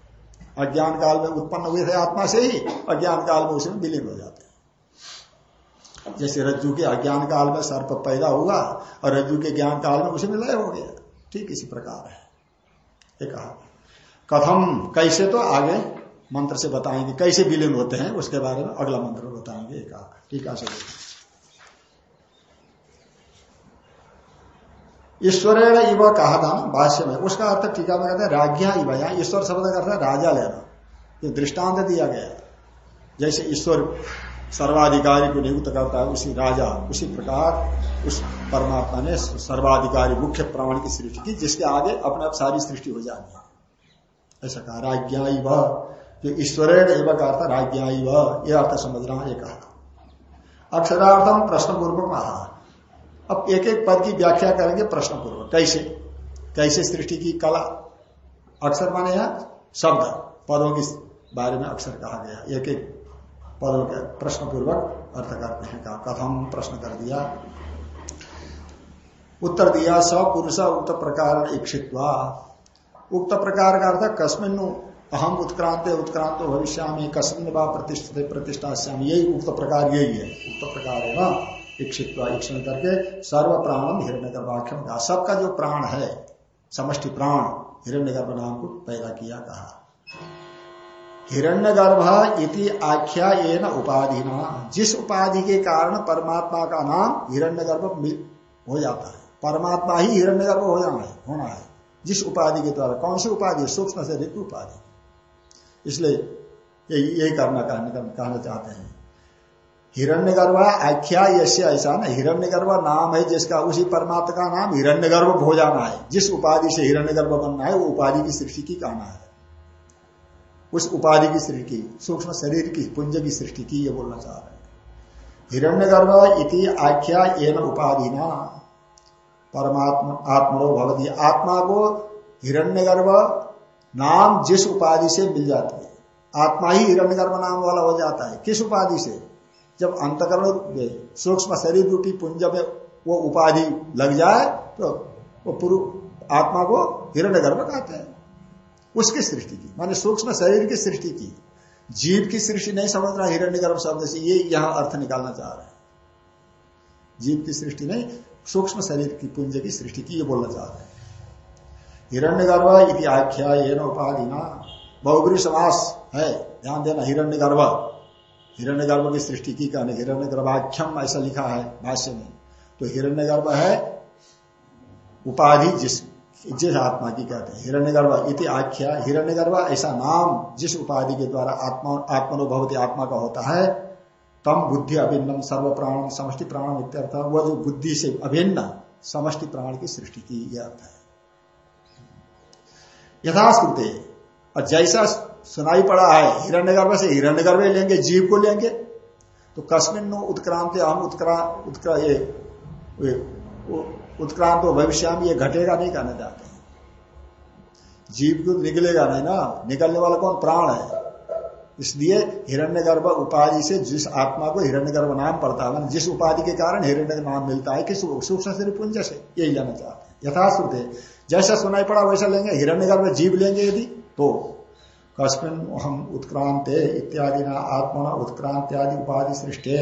Speaker 1: अज्ञान काल में उत्पन्न हुए थे आत्मा से ही, अज्ञान काल में उसी में विलीन हो जाते हैं। जैसे रज्जु के अज्ञान काल में सर्प पैदा हुआ, और रज्जु के ज्ञान काल में उसे में लय हो गया। ठीक इसी प्रकार है। एक कथम, कैसे तो आगे मंत्र से बताएँगे कैसे विलीन होते हैं, उसके बारे में अगला मंत्र बताएँगे, एक टीका से ईश्वरेण इव कहा था भाष्य में। उसका अर्थ टीका में कहते हैं, राज्ञा इव। यहाँ ईश्वर शब्द का अर्थ राजा लेना। ये दृष्टांत दिया गया जैसे ईश्वर सर्वाधिकारी को नियुक्त करता है, उसी राजा, उसी प्रकार उस परमात्मा ने सर्वाधिकारी, मुख्य प्राण की सृष्टि की, जिसके आगे अपने आप सारी सृष्टि हो जाती है। ऐसा कहा, राज्ञा जो ईश्वरेण एवं अर्थ राज्ञा यह अर्थ समझना ये कहा। अक्षरार्थम प्रश्न पूर्वक कहा। अब एक एक पद की व्याख्या करेंगे प्रश्न पूर्वक कैसे? कैसे सृष्टि की कला? अक्षर माने यहाँ शब्द? पदों के बारे में अक्षर कहा गया। एक एक पदों के प्रश्न पूर्वक अर्थ करते हैं। कहा, कथम प्रश्न कर दिया। उत्तर दिया स पुरुष उक्त प्रकार इच्छित उक्त प्रकार का अर्थ कस्मिन अहम उत्क्रांत उत्क्रांत भविष्य में कस्मिन व प्रतिष्ठित प्रतिष्ठा यही उक्त प्रकार यही है। उक्त प्रकार है ना इक्षित ईक्षण करके सर्व प्राणम हिरण्य गर्भाख्यम कहा। सबका जो प्राण है, समष्टि प्राण हिरण्य गर्भ नाम को पैदा किया कहा। हिरण्य गर्भ इति आख्या ये न उपाधि जिस उपाधि के कारण परमात्मा का नाम हिरण्य गर्भ हो जाता है। परमात्मा ही हिरण्य गर्भ हो जाना है, होना है। जिस उपाधि के द्वारा, कौन सी उपाधि सूक्ष्म से ऋतु उपाधि। इसलिए यही यही करना कहना चाहते हैं। हिरण्य गर्भ आख्या यश्य ऐसा ना हिरण्य गर्भ नाम है जिसका, उसी परमात्मा का नाम हिरण्य गर्भ हो। जाना है जिस उपाधि से हिरण्य गर्भ बनना है, वो उपाधि की सृष्टि की कहना है। उस उपाधि की सृष्टि, सूक्ष्म शरीर की, पुंज की सृष्टि की ये बोलना चाह रहे हैं। हिरण्य गर्भ इति आख्या एन उपाधि ना परमात्मा, आत्मनो भवती। आत्मा को हिरण्य नाम जिस उपाधि से मिल जाती है। आत्मा ही हिरण्य नाम वाला हो जाता है। किस उपाधि से? जब अंतकरण सूक्ष्म शरीर रूपी पुंज में वो उपाधि लग जाए तो वो पूर्व आत्मा को हिरण्य गर्भ कहते हैं। उसकी सृष्टि की, माने सूक्ष्म शरीर की सृष्टि की। जीव की सृष्टि नहीं समझ रहा हिरण्य गर्भ शब्द से, ये यहाँ अर्थ निकालना चाह रहे हैं। जीव की सृष्टि नहीं, सूक्ष्म शरीर की पुंज की सृष्टि की ये बोलना चाह रहे हैं। हिरण्य गर्भ इति आख्या ये उपाधि ना बहुबरी समास है, ध्यान देना हिरण्य गर्भ हिरण्य गर्भ की सृष्टि की कहने हिरण्य गर्भाख्यम ऐसा लिखा है भाष्य में। तो हिरण्य गर्भ है उपाधि जिस जिस आत्मा की कहते हैं। हिरण्य गर्भ इति आख्या हिरण्य गर्भ ऐसा नाम जिस उपाधि के द्वारा आत्मा आत्मनुभवती आत्मा का होता है, तम बुद्धि अभिन्नम सर्व प्राण समष्टि प्राण इत्यर्थ, वह जो बुद्धि से अभिन्न, समष्टि प्राण की सृष्टि की, यह अर्थ है। यथाश्रुते और जैसा सुनाई पड़ा है, हिरण्यगर्भ से हिरण्यगर्भ लेंगे, जीव को लेंगे तो कस्मिन उत्क्रांत हम उत्क्रा उत्क्रा, ये उत्क्रांत भविष्य में ये घटेगा नहीं कहना चाहते जीव को निकलेगा नहीं ना, निकलने वाला कौन? प्राण है। इसलिए हिरण्यगर्भ उपाधि से जिस आत्मा को हिरण्यगर्भ नाम पड़ता है, जिस उपाधि के कारण हिरण्य नाम मिलता है, कि सूक्ष्म शरीर पुंज से, यही लेना चाहते हैं। यथाश्रुत है जैसा सुनाई पड़ा वैसा लेंगे, हिरण्यगर्भ जीव लेंगे यदि तो कस्मिन हम उत्क्रांत इत्यादि ना आत्मा उत्क्रांत आदि उपाधि सृष्टि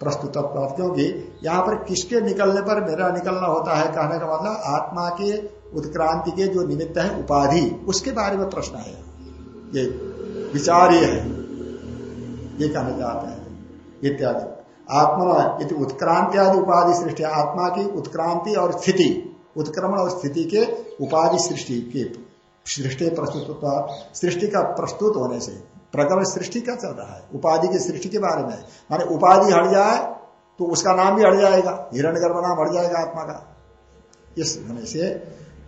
Speaker 1: प्रस्तुत क्योंकि यहाँ पर किसके निकलने पर मेरा निकलना होता है कहने का मतलब आत्मा के उत्क्रांति के जो निमित्त है उपाधि, उसके बारे में प्रश्न है। ये विचार ये है। ये कहना चाहते हैं। इत्यादि। आत्मा उत्क्रांति आदि उपाधि सृष्टि, आत्मा की उत्क्रांति और स्थिति। उत्क्रमण और स्थिति के उपाधि सृष्टि के सृष्टि प्रस्तुत सृष्टि का प्रस्तुत होने से प्रकरण सृष्टि क्या चल रहा है, उपाधि की सृष्टि के बारे में। माने उपाधि हट जाए तो उसका नाम भी हट जाएगा हिरण्य गर्भ नाम हट जाएगा आत्मा का। इस होने से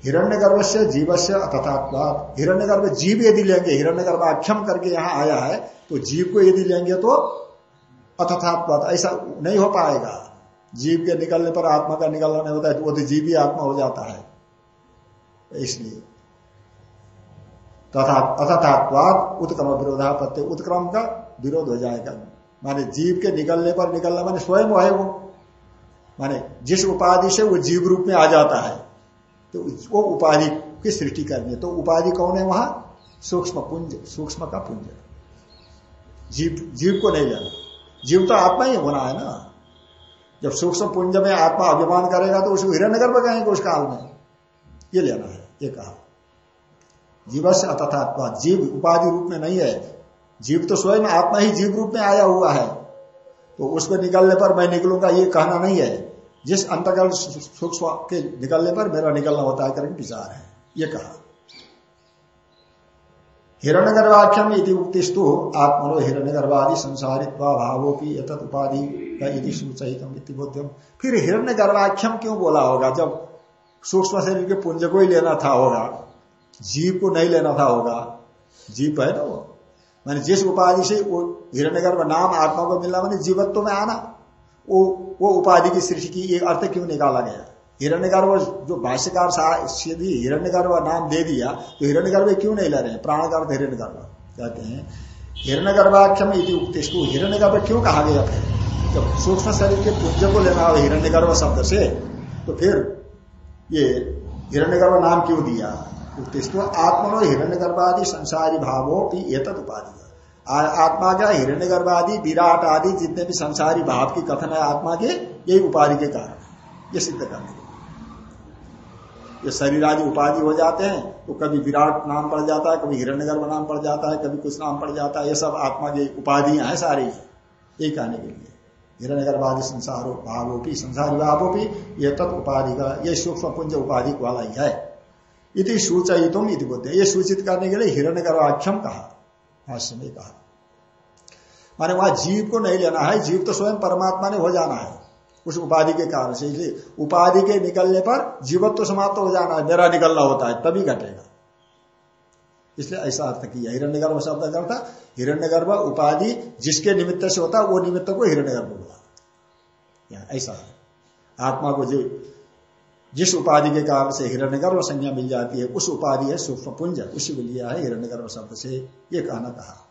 Speaker 1: हिरण्य गर्भ से जीव से अतथात्वाद हिरण्य गर्भ जीव यदि लेंगे हिरण्य गर्भ आख्यम करके यहाँ आया है तो जीव को यदि लेंगे तो अतथात्वाद ऐसा नहीं हो पाएगा। जीव के निकलने पर आत्मा का निकलना नहीं होता है तो वो तो जीवी आत्मा हो जाता है। इसलिए तथा अथात्वाद उत्क्रम विरोधापत्ति, उत्क्रम का विरोध हो जाएगा। माने जीव के निकलने पर निकलना, माने स्वयं है वो। माने जिस उपाधि से वो जीव रूप में आ जाता है तो वो उपाधि की सृष्टि करनी है। तो उपाधि कौन है वहाँ? सूक्ष्म पुंज, सूक्ष्म का पुंज। जीव जीव को नहीं लेना जीव तो आत्मा ही होना है ना। जब सूक्ष्म पुंज में आत्मा अभिमान करेगा तो उसको हिरण्य गर्भ कहेंगे उस काल में। ये लेना है, ये कहा। जीवस अतथात्मा जीव उपाधि रूप में नहीं है। जीव तो स्वयं आत्मा ही जीव रूप में आया हुआ है। तो उसमें निकलने पर मैं निकलूँगा, ये कहना नहीं है। जिस अंतर्गत सूक्ष्म के निकलने पर मेरा निकलना होता है करके विचार है। ये कहा। हिरण्य गर्भाख्यम यदि उक्तिस्तु आत्मनो हिरण्य गर्भादि संसारित भावोपी एतत् उपाधि यदि फिर हिरण्य गर्भाख्यम क्यों बोला होगा? जब सूक्ष्म शरीर के पुंज को ही लेना था होगा, जीव को नहीं लेना था होगा, जीव है ना वो। मैंने जिस उपाधि से हिरण्य गर्भ नाम आत्मा को मिलना, मैंने जीवत्व में आना, वो वो उपाधि की सृष्टि की एक अर्थ क्यों निकाला गया? हिरण्य गर्भ जो भाष्यकार यदि हिरण्यगर्भ नाम दे दिया तो हिरण्य गर्भ क्यों नहीं ले रहे प्राण हैं? प्राणगर्भ, हिरण्यगर्भ। कहते हैं हिरण्य गर्भाख्यम यदि उक्तिष्टु। हिरण्यगर्भ क्यों कहा गया जब सूक्ष्म शरीर के पुंज को लेना हो, हिरण्यगर्भ शब्द से तो फिर ये हिरण्यगर्भ नाम क्यों दिया? उत्तिष्ठ आत्मनो हिरण्य गर्भादि संसारी भावो भी एतद उपाधि। आत्मा का हिरण्य गर्भादि विराट आदि जितने भी संसारी भाव की कथन है आत्मा के, यही उपाधि के कारण। ये सिद्ध करने ये शरीर आदि उपाधि हो जाते हैं तो कभी विराट नाम पड़ जाता है, कभी हिरण्यगर्भ नाम पड़ जाता है, कभी कुछ नाम पड़ जाता है, ये सब आत्मा की उपाधियाँ हैं सारी। यही कहने के लिए। हिरण्य गर्भादि संसारो भावों की संसारी भावों की ये तत्व उपाधि का ये सूक्ष्म पुंज उपाधि वाला ही है इति सूचितुम इति बोलते ये सूचित करने के लिए हिरण्य गर्भाख्यम कहा। भाष्य में कहा। माने वहाँ जीव को नहीं लेना है, जीव तो स्वयं परमात्मा ने हो जाना है उस उपाधि के कारण से। इसलिए उपाधि के निकलने पर जीवत्व तो समाप्त हो जाना है, मेरा निकलना होता है, तभी घटेगा। इसलिए ऐसा अर्थ किया हिरण्य गर्भ शब्द का अर्थ हिरण्यगर्भ उपाधि जिसके निमित्त से होता वो निमित्त को हिरण्यगर्भ बोला ऐसा आत्मा को जो जिस उपाधि के कारण से हिरण्यगर्भ संज्ञा मिल जाती है, उस उपाधि है सूक्ष्म पुंज उसी को लिया है हिरण्यगर्भ शब्द से ये कहना कहा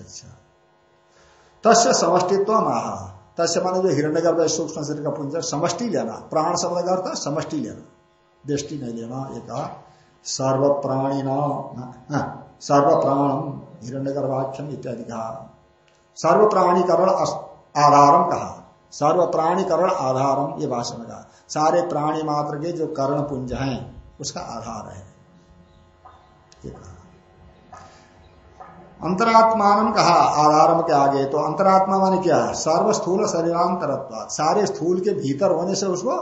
Speaker 1: अच्छा। तस्य समष्टित्व महा तस्य माने जो हिरण्यगर्भ है, सूक्ष्म शरीर का पुंज, समष्टि लेना। प्राण शब्द का अर्थ समष्टि लेना। दृष्टि नहीं लेना, ये कहा। सर्व प्राणी सर्व प्राणम हिरण्यगर्भाख्यम इत्यादि कहा सर्व प्राणीकरण आधारम कहा सर्व प्राणीकरण आधारम ये भाषण का? सारे प्राणी मात्र के जो कर्ण पुंज हैं, उसका आधार है। अंतरात्मान कहा, आधारम के आगे तो अंतरात्मा माने क्या? है सर्वस्थूल शरीरांतरत्व सारे स्थूल के भीतर होने से उसको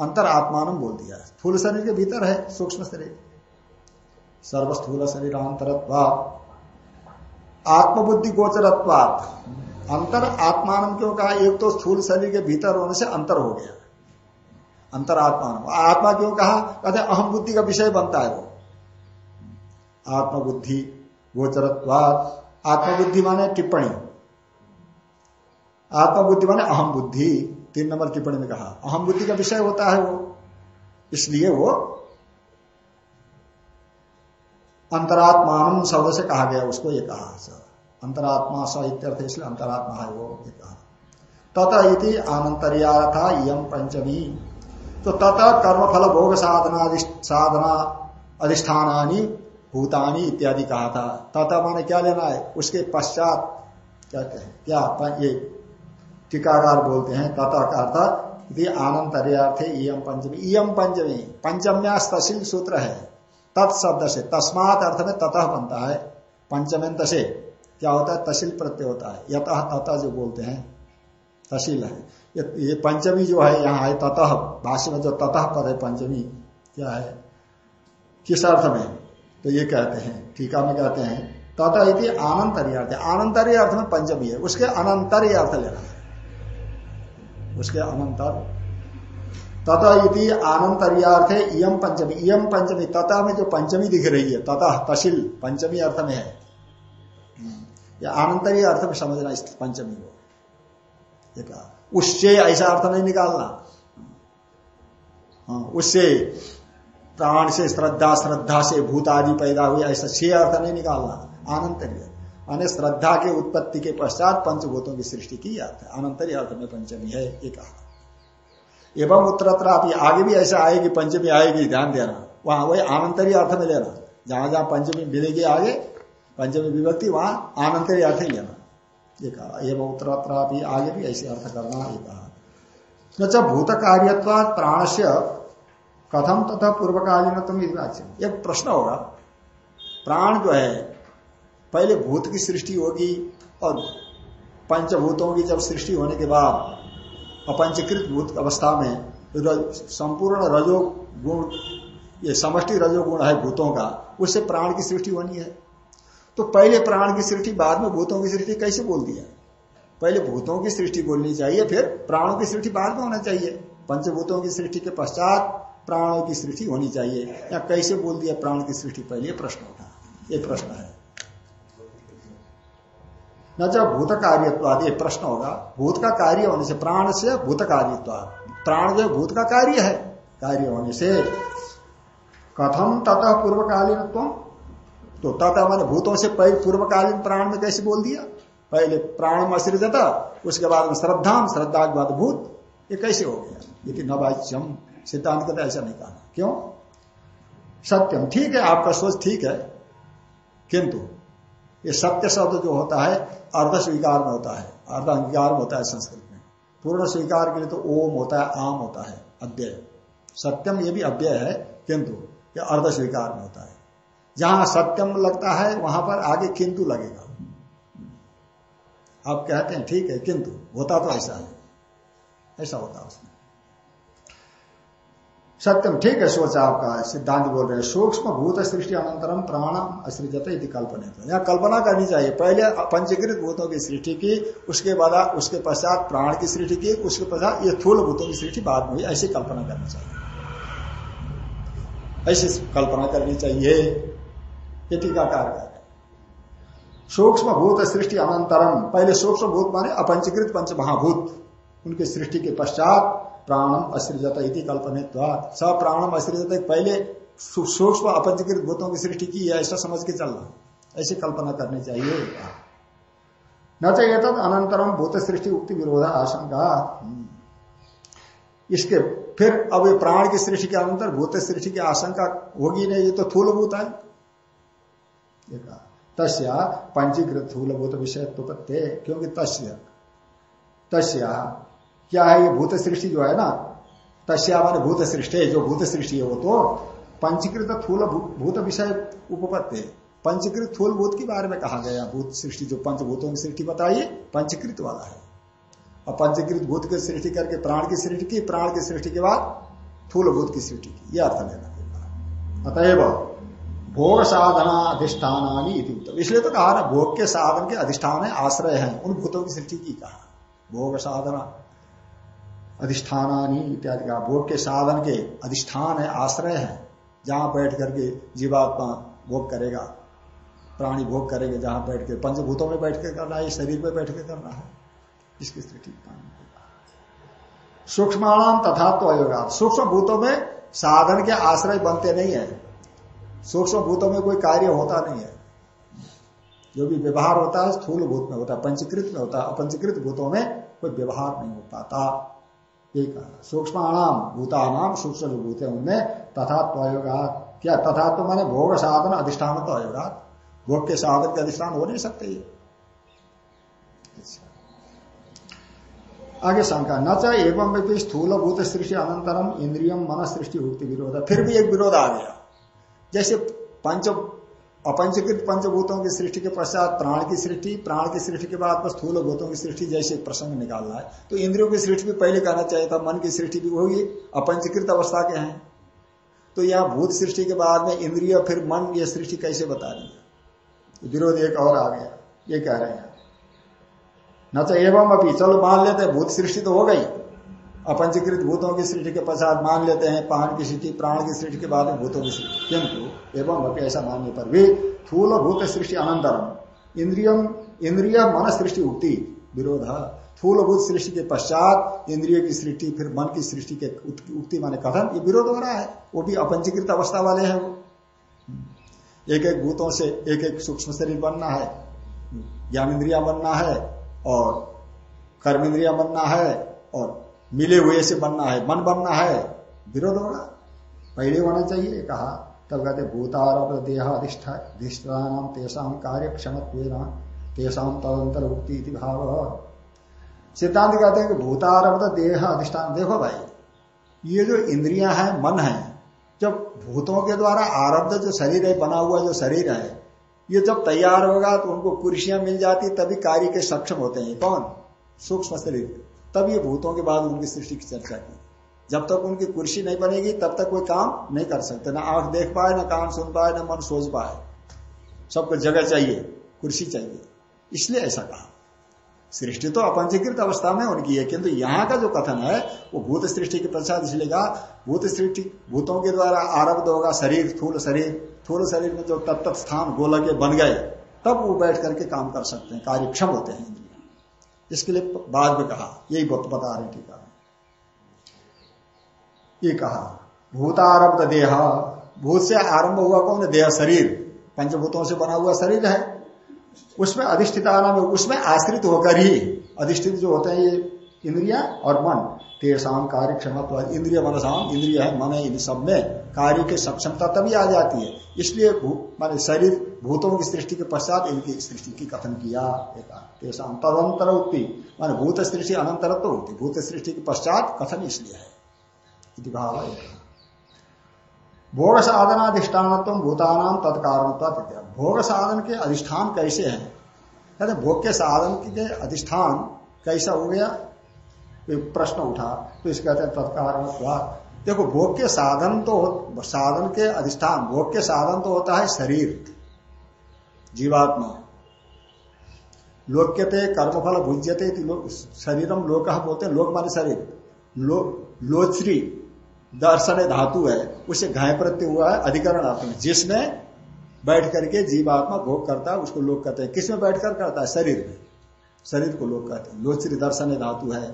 Speaker 1: अंतरात्मान बोल दिया स्थूल शरीर के भीतर है, सूक्ष्म शरीर। सर्वस्थूल शरीरांतरत्व। आत्मबुद्धि गोचरत्वात। अंतर आत्मान क्यों कहा? एक तो स्थूल शरीर के भीतर होने से अंतर हो गया। अंतरात्मा आत्मा क्यों कहा? कहते अहम बुद्धि का विषय बनता है वो। आत्मबुद्धि गोचरत्वात। आत्मबुद्धि माने टिप्पणी। आत्मबुद्धि माने अहम बुद्धि। तीन नंबर टिप्पणी में कहा अहम बुद्धि का विषय होता है वो। इसलिए वो अंतरात्मान शब्द से कहा गया, उसको ये कहा, सर। अंतरात्मा स इत्यर्थ इसलिए अंतरात्मा है वो, ये कहा। तथा इति आनंतरिया था यम पंचमी। तो तथा कर्मफल भोग साधना साधना अधिष्ठानी भूतानी इत्यादि कहा था। तथा माने क्या लेना है? उसके पश्चात कहते हैं क्या ये टीकाकार बोलते हैं तथा का अर्थ यदि आनंतर्यार्थ इम पंचमी। इम पंचमी पंचम्यास तहसील सूत्र है। तत्शब्द से तस्मात अर्थ में ततः बनता है। पंचमेंत से क्या होता है? तहसील प्रत्यय होता है। यत तथा जो बोलते हैं तहसील है। ये, पंचमी जो है यहाँ है ततः। भाष्य में जो ततः पद है पंचमी क्या है? किस अर्थ में? तो ये कहते हैं टीका में कहते हैं तथा यदि आनंतरी अर्थ आनंतरी अर्थ में पंचमी है। उसके अनंतर अर्थ लेना है। उसके अनंतर। तथा इति है इम पंचमी। इम पंचमी तथा में जो पंचमी दिख रही है तथा तशिल पंचमी अर्थ में है। या आनंतरीय अर्थ में समझना इस पंचमी को। उससे ऐसा अर्थ नहीं निकालना। हाँ, उससे प्राण से श्रद्धा श्रद्धा से भूत आदि पैदा हुए ऐसा छह अर्थ नहीं निकालना। आनंतरीय माने श्रद्धा के उत्पत्ति के पश्चात पंचभूतों की सृष्टि की अर्थ है। आनंतरीय अर्थ में पंचमी है, ये कहा। एवं उत्तरत्र आप आगे भी ऐसा आएगी, पंचमी आएगी, ध्यान देना। वहाँ वही आनंतरीय अर्थ में लेना। जहाँ जहाँ पंचमी मिलेगी आगे, पंचमी विभक्ति, वहाँ आनंतरीय अर्थ ही लेना। ये कहा। एवं उत्तरत्र भी आगे भी ऐसे अर्थ करना, ये कहा। न भूत कार्यत्वाद प्राण से कथम तथा पूर्वकालीन तुम एक प्रश्न होगा। प्राण जो है पहले भूत की सृष्टि होगी और पंचभूतों की जब सृष्टि होने के बाद अपंचकृत भूत अवस्था में संपूर्ण रजो गुण, ये समष्टि रजोगुण है भूतों का, उससे प्राण की सृष्टि होनी है। तो पहले प्राण की सृष्टि बाद में भूतों की सृष्टि कैसे बोल दिया? पहले भूतों की सृष्टि बोलनी चाहिए, फिर प्राणों की सृष्टि बाद में होना चाहिए। पंचभूतों की सृष्टि के पश्चात प्राणों की सृष्टि होनी चाहिए। या कैसे बोल दिया प्राण की सृष्टि? पहले प्रश्न उठा ये प्रश्न है। न जब भूत कार्यत्वाद ये प्रश्न होगा। भूत का कार्य होने से प्राण से भूत कार्यत्वाद प्राण जो भूत का कार्य है, कार्य होने से। कथम तथा पूर्वकालीन तो तथा मैंने भूतों से पहले पूर्वकालीन प्राण में कैसे बोल दिया? पहले प्राण में था, उसके बाद में श्रद्धा श्रद्धा के बाद भूत। ये कैसे हो गया? यदि नवाच्यम सिद्धांत कहते ऐसा नहीं कहा क्यों? सत्यम ठीक है, आपका सोच ठीक है। किंतु ये सत्य शब्द जो होता है, अर्ध स्वीकार में होता है। अर्ध अंगीकार में होता है संस्कृत में। पूर्ण स्वीकार के लिए तो ओम होता है, आम होता है, अव्यय। सत्यम ये भी अव्यय है, किंतु ये अर्ध स्वीकार में होता है। जहाँ सत्यम लगता है, वहाँ पर आगे किंतु लगेगा। आप कहते हैं, ठीक है, किंतु होता तो ऐसा है। ऐसा होता है उसमें। सत्यम ठीक है, सोच आपका सिद्धांत बोल रहे हैं। सूक्ष्म भूत सृष्टि अनंतरम प्राणम असृजत कल्पना यहाँ कल्पना करनी चाहिए। पहले पंचीकृत भूतों की सृष्टि की, उसके बाद, उसके पश्चात प्राण की सृष्टि की, उसके पश्चात ये थूल भूतों की सृष्टि बाद में हुई। ऐसी कल्पना करनी चाहिए। ऐसी कल्पना करनी चाहिए ये टीकाकार कर सूक्ष्म भूत सृष्टि अनंतरम पहले सूक्ष्म भूत माने अपंचीकृत पंच महाभूत उनकी सृष्टि के पश्चात प्राणम असृजत इति कल्पनित स प्राणम असृजत पहले सूक्ष्म अपंजीकृत भूतों की सृष्टि की है ऐसा समझ के चलना। ऐसी कल्पना करनी चाहिए। न चाहिए तब अनंतरम भूत सृष्टि उक्ति विरोधा आशंका। इसके फिर अब ये प्राण की सृष्टि के अंतर भूत सृष्टि की आशंका होगी नहीं, ये तो थूल भूत है तस्या पंचीकृत थूल भूत विषय क्योंकि तस्य तस्या क्या है ये भूत सृष्टि जो है ना? तस्या मान भूत सृष्टि जो भूत सृष्टि है वो तो पंचीकृत थूल भूत विषय उपपत्ति पंचकृत थूल भूत के बारे में कहा गया। भूत सृष्टि जो पंचभूतों की सृष्टि बताइए, पंचकृत वाला है। और पंचकृत भूत की सृष्टि करके प्राण की सृष्टि की, प्राण की सृष्टि के बाद थूल भूत की सृष्टि की। यह अर्थ लेना अतएव भोग साधना अधिष्ठान इसलिए तो कहा ना, भोग के साधन के अधिष्ठान है, आश्रय है, उन भूतों की सृष्टि की कहा। भोग साधना अधिष्ठानी इत्यादि का भोग के साधन के अधिष्ठान है, आश्रय है, जहाँ बैठ करके जीवात्मा भोग करेगा, प्राणी भोग करेंगे, जहाँ बैठ के पंचभूतों में बैठ के करना है, शरीर में बैठ के करना है। इसकी स्थिति सूक्ष्म तथा तो अयोगा सूक्ष्म भूतों में साधन के आश्रय बनते नहीं है। सूक्ष्म भूतों में कोई कार्य होता नहीं है। जो भी व्यवहार होता है, स्थूल भूत में होता है, पंचकृत में होता है, अपंचकृत भूतों में कोई व्यवहार नहीं हो पाता। ये कहा सूक्ष्माणाम भूतानाम सूक्ष्म भूत है उनमें तथा त्वयोगा क्या तथा तो माने भोग साधन अधिष्ठान तो अयोगा भोग के साधन के अधिष्ठान हो नहीं सकते ये। आगे शंका, न चाहे एवं व्यक्ति स्थूल भूत सृष्टि अनंतरम इंद्रियम मन सृष्टि उक्ति विरोध फिर भी एक विरोध आ गया। जैसे पंच अपंचकृत पंचभूतों की सृष्टि के पश्चात प्राण की सृष्टि, प्राण की सृष्टि के बाद स्थूल भूतों की सृष्टि जैसे प्रसंग निकालना है। तो इंद्रियों की सृष्टि भी पहले कहना चाहिए था, मन की सृष्टि भी होगी अपंचकृत अवस्था के हैं। तो यहाँ भूत सृष्टि के बाद में इंद्रिय फिर मन ये सृष्टि कैसे बता रही है? विरोध एक और आ गया, ये कह रहे हैं। न तो एवं अभी चलो मान लेते भूत सृष्टि तो हो गई। अपंचीकृत भूतों की सृष्टि के पश्चात मान लेते हैं पान की सृष्टि, प्राण की सृष्टि के बाद में भूतों की सृष्टि। किंतु, एवं ऐसा मानने पर भी थूल भूत सृष्टि अनंतरम, इंद्रियम, इंद्रिय मन सृष्टि उक्ति, विरोध। थूल भूत सृष्टि के पश्चात इंद्रिय की सृष्टि, फिर मन की सृष्टि के उक्ति माने कथन, ये विरोध हो रहा है। वो भी अपंचीकृत अवस्था वाले हैं एक एक भूतों से एक एक सूक्ष्म शरीर बनना है, ज्ञान इंद्रिया बनना है, और कर्म इंद्रिया बनना है, और मिले हुए से बनना है। मन बनना है। विरोध होगा। पहले होना चाहिए, कहा। तब कहते भूतारभ देहाधिष्ठान तेषाम कार्य क्षम तेषाम तदंतर उक्ति भाव। सिद्धांत कहते हैं कि भूतारभ देह अधिष्ठान देखो भाई, ये जो इंद्रियाँ हैं, मन है, जब भूतों के द्वारा आरब्ध जो शरीर है, बना हुआ जो शरीर है, ये जब तैयार होगा तो उनको कुर्सियाँ मिल जाती, तभी कार्य के सक्षम होते हैं। कौन? सूक्ष्म शरीर। तब ये भूतों के बाद उनकी सृष्टि की चर्चा की। जब तक उनकी कुर्सी नहीं बनेगी, तब तक कोई काम नहीं कर सकते। ना आँख देख पाए, ना कान सुन पाए, ना मन सोच पाए। सबको जगह चाहिए, कुर्सी चाहिए। इसलिए ऐसा कहा। सृष्टि तो अपंजीकृत अवस्था में उनकी है, किंतु यहाँ का जो कथन है, वो भूत सृष्टि के पश्चात इसलिए कहा, भूत सृष्टि भूतों के द्वारा आरब्ध होगा शरीर थूल शरीर। थूल शरीर में जो तत्त स्थान गोलके बन गए, तब वो बैठ करके काम कर सकते हैं, कार्यक्षम होते हैं। इसके लिए बाद में कहा, यही बता रहे टीका ये कहा, भूतारब्ध देह, भूत से आरंभ हुआ कौन देह शरीर, पंचभूतों से बना हुआ शरीर है। उसमें अधिष्ठिता नाम उसमें आश्रित होकर ही अधिष्ठित जो होते हैं ये इंद्रिया और मन। तेसाम कार्य क्षमत्व, इंद्रिय मनसाम इंद्रिय है, मन है इन सब में। कार्य की सक्षमता तभी आ जाती है। इसलिए माने शरीर भूतों की सृष्टि के पश्चात इनकी सृष्टि की कथन किया तदंतर उक्ति, मान भूत सृष्टि अनंतर तो होती भूत सृष्टि के पश्चात कथन इसलिए है। भोग साधनाधिष्ठान भूतानाम तत्कारण भोग साधन के अधिष्ठान कैसे है? कहते भोग के साधन के अधिष्ठान कैसा हो गया? प्रश्न उठा तो इस कहते हैं तत्कारण देखो भोग के साधन तो साधन के अधिष्ठान भोग के साधन तो होता है शरीर। जीवात्मा। लोक्यते कर्मफल भुज्यते शरीरम लोक बोलते हैं लोक माने शरीर। लो, लोचरी दर्शन धातु है उसे घाय प्रत्यय हुआ है अधिकरण अर्थ में। जिसमें बैठ करके जीवात्मा भोग करता है उसको लोग कहते हैं। किसमें बैठ कर करता है? शरीर में। शरीर को लोग कहते हैं। लोचरी दर्शन धातु है।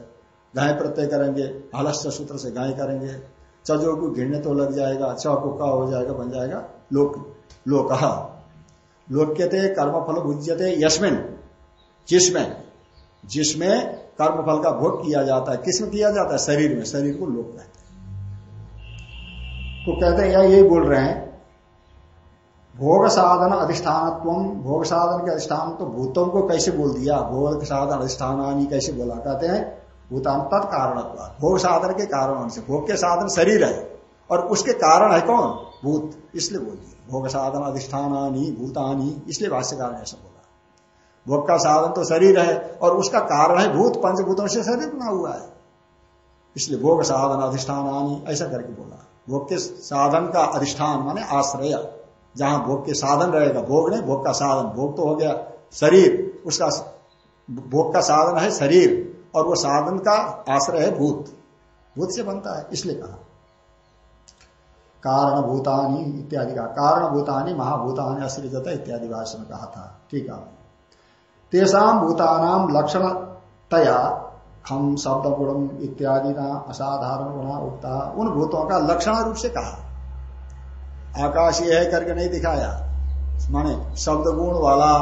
Speaker 1: गाय प्रत्यय करेंगे आलस्य सूत्र से गाय करेंगे। चजो को घिरने तो लग जाएगा च को का हो जाएगा, बन जाएगा। लोक लोक लोक्यते कर्मफल भुज्यते यशमिन जिसमें जिसमें कर्मफल का भोग किया जाता है। किसमें किया जाता है? शरीर में। शरीर को लोक कहते हैं। तो कहते हैं, यही बोल रहे हैं, भोग साधन अधिष्ठान भोग साधन के अधिष्ठान तो भूतों को कैसे बोल दिया? भोग साधन अधिष्ठान कैसे बोला? कहते हैं भूतान तत्कारण भोग साधन के कारण से। भोग के साधन शरीर है। और उसके कारण है कौन? भूत। इसलिए बोल दिया। भोग साधन अधिष्ठानी भूतानी, इसलिए भाष्यकार ने ऐसा बोला। भोग का साधन तो शरीर है और उसका कारण है भूत। पंचभूतों से शरीर बना हुआ है। इसलिए भोग साधन अधिष्ठान ऐसा करके बोला। भोग के साधन का अधिष्ठान माने आश्रय। जहाँ भोग के साधन रहेगा, भोग नहीं, भोग का साधन। भोग तो हो गया शरीर। उसका भोग का साधन है शरीर। और वो साधन का आश्रय है भूत। भूत से बनता है, इसलिए कहा। कारण भूतानी इत्यादि का कारण भूतानी महाभूतानी असृजता इत्यादि भाषण में कहा था। ठीक है। तेसाम भूतानाम लक्षण तया खम शब्द गुणम इत्यादि ना असाधारण गुणा उगता उन भूतों का लक्षण रूप से कहा। आकाश यह है करके नहीं दिखाया। माने शब्द गुण वाला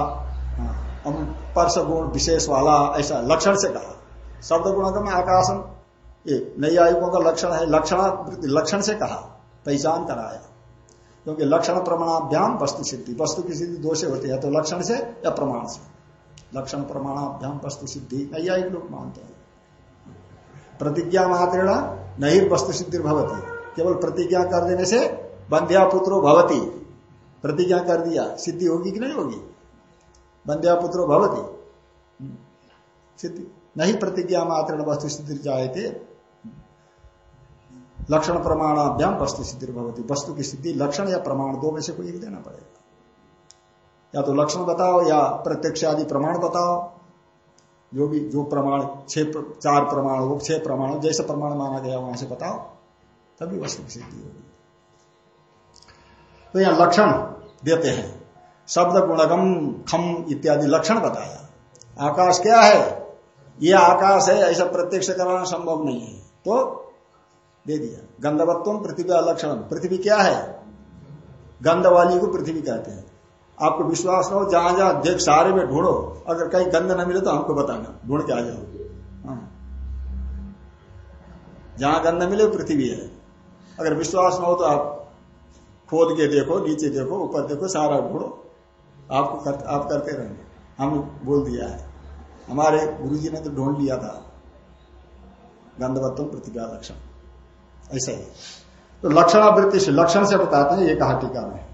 Speaker 1: परस गुण विशेष वाला, ऐसा लक्षण से कहा। शब्द गुण का मैं आकाशन ये नई आयुगों का लक्षण है, लक्षण लक्षण से कहा, पहचान कराया। क्योंकि लक्षण प्रमाणाभ्याम वस्तु सिद्धि, वस्तु की सिद्धि दो से होती है तो लक्षण से या प्रमाण से? लक्षण प्रमाणाभ्याम वस्तु सिद्धि नैयायिक लोग मानते हैं। प्रतिज्ञा मात्रेण नहीं वस्तु सिद्धि भवती। केवल प्रतिज्ञा कर देने से बंध्या पुत्रो भवती। प्रतिज्ञा कर दिया, सिद्धि होगी कि नहीं होगी? बंध्या पुत्रो भवती। सिद्धि नहीं प्रतिज्ञा मात्र वस्तु सिद्धि थे लक्षण प्रमाणाभ्याम वस्तु सिद्धि भवती वस्तु की सिद्धि, लक्षण या प्रमाण, दो में से कोई एक देना पड़ेगा। या तो लक्षण बताओ, या प्रत्यक्ष आदि प्रमाण बताओ। जो भी, जो प्रमाण, छह चार प्रमाण हो, छह प्रमाण हो, जैसे प्रमाण माना गया वहाँ से बताओ, तभी वस्तु की सिद्धि होगी। तो यहाँ लक्षण देते हैं। शब्द गुणगम खम इत्यादि लक्षण बताया। आकाश क्या है? यह आकाश है ऐसा प्रत्यक्ष कराना संभव नहीं है। तो दे दिया। गंधवत्व पृथ्वी अलक्षण। पृथ्वी क्या है? गंध वाली को पृथ्वी कहते हैं। आपको विश्वास न हो जहाँ जहाँ देख सारे में ढूंढो अगर कहीं गंध न मिले तो हमको बताना ढूंढ के आ जाओ। हाँ। जहाँ गंध मिले पृथ्वी है। अगर विश्वास न हो तो आप खोद के देखो नीचे देखो ऊपर देखो सारा ढूंढो। आपको कर, आप करते रहेंगे। हम बोल दिया है। हमारे गुरु जी ने तो ढूंढ लिया था। गंधवत्व पृथ्वी लक्षण। ऐसा ही। तो लक्षणावृत्ति से लक्षण से बताते हैं, ये कहा टीका में।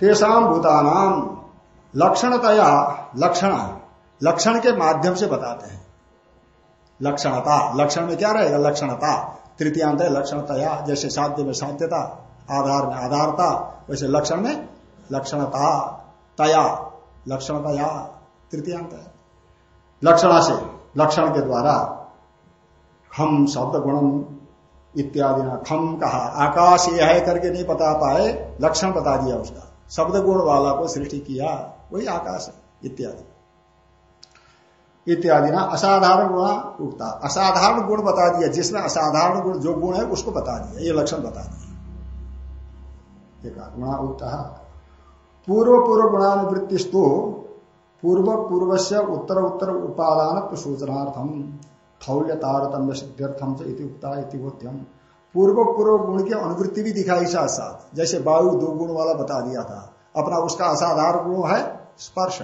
Speaker 1: तेषाम भूतानाम लक्षणतया लक्षण लक्षण के माध्यम से बताते हैं। लक्षणता। लक्षण में क्या रहेगा? लक्षणता। तृतीयांत है, लक्षणतया। जैसे साध्य में साध्यता, आधार में आधारता, वैसे लक्षण में लक्षणता। तया। लक्षणतया। तृतीयांत है। लक्षणा से लक्षण के द्वारा खम, शब्द गुणम इत्यादि ना खम कहा। आकाश यह है करके नहीं बता पाए, लक्षण बता दिया उसका। शब्द गुण वाला को सृष्टि किया, वही आकाश है, इत्यादि। इत्यादि ना असाधारण गुण उगता। असाधारण गुण बता दिया, जिसमें असाधारण गुण जो गुण है, उसको बता दिया, ये लक्षण बता दिया। गुणा उगता। पूर्व पूर्व गुणानुवृत्तिस्तु पूर्व पूर्व से उत्तर उत्तर उपादान सूचनार्थम थौल्य तारतम्य सिद्ध्यर्थम से उक्ता बोध्यम पूर्व पूर्व गुण की अनुवृत्ति भी दिखाई साथ साथ। जैसे वायु दो गुण वाला बता दिया था। अपना उसका असाधारण गुण है स्पर्श।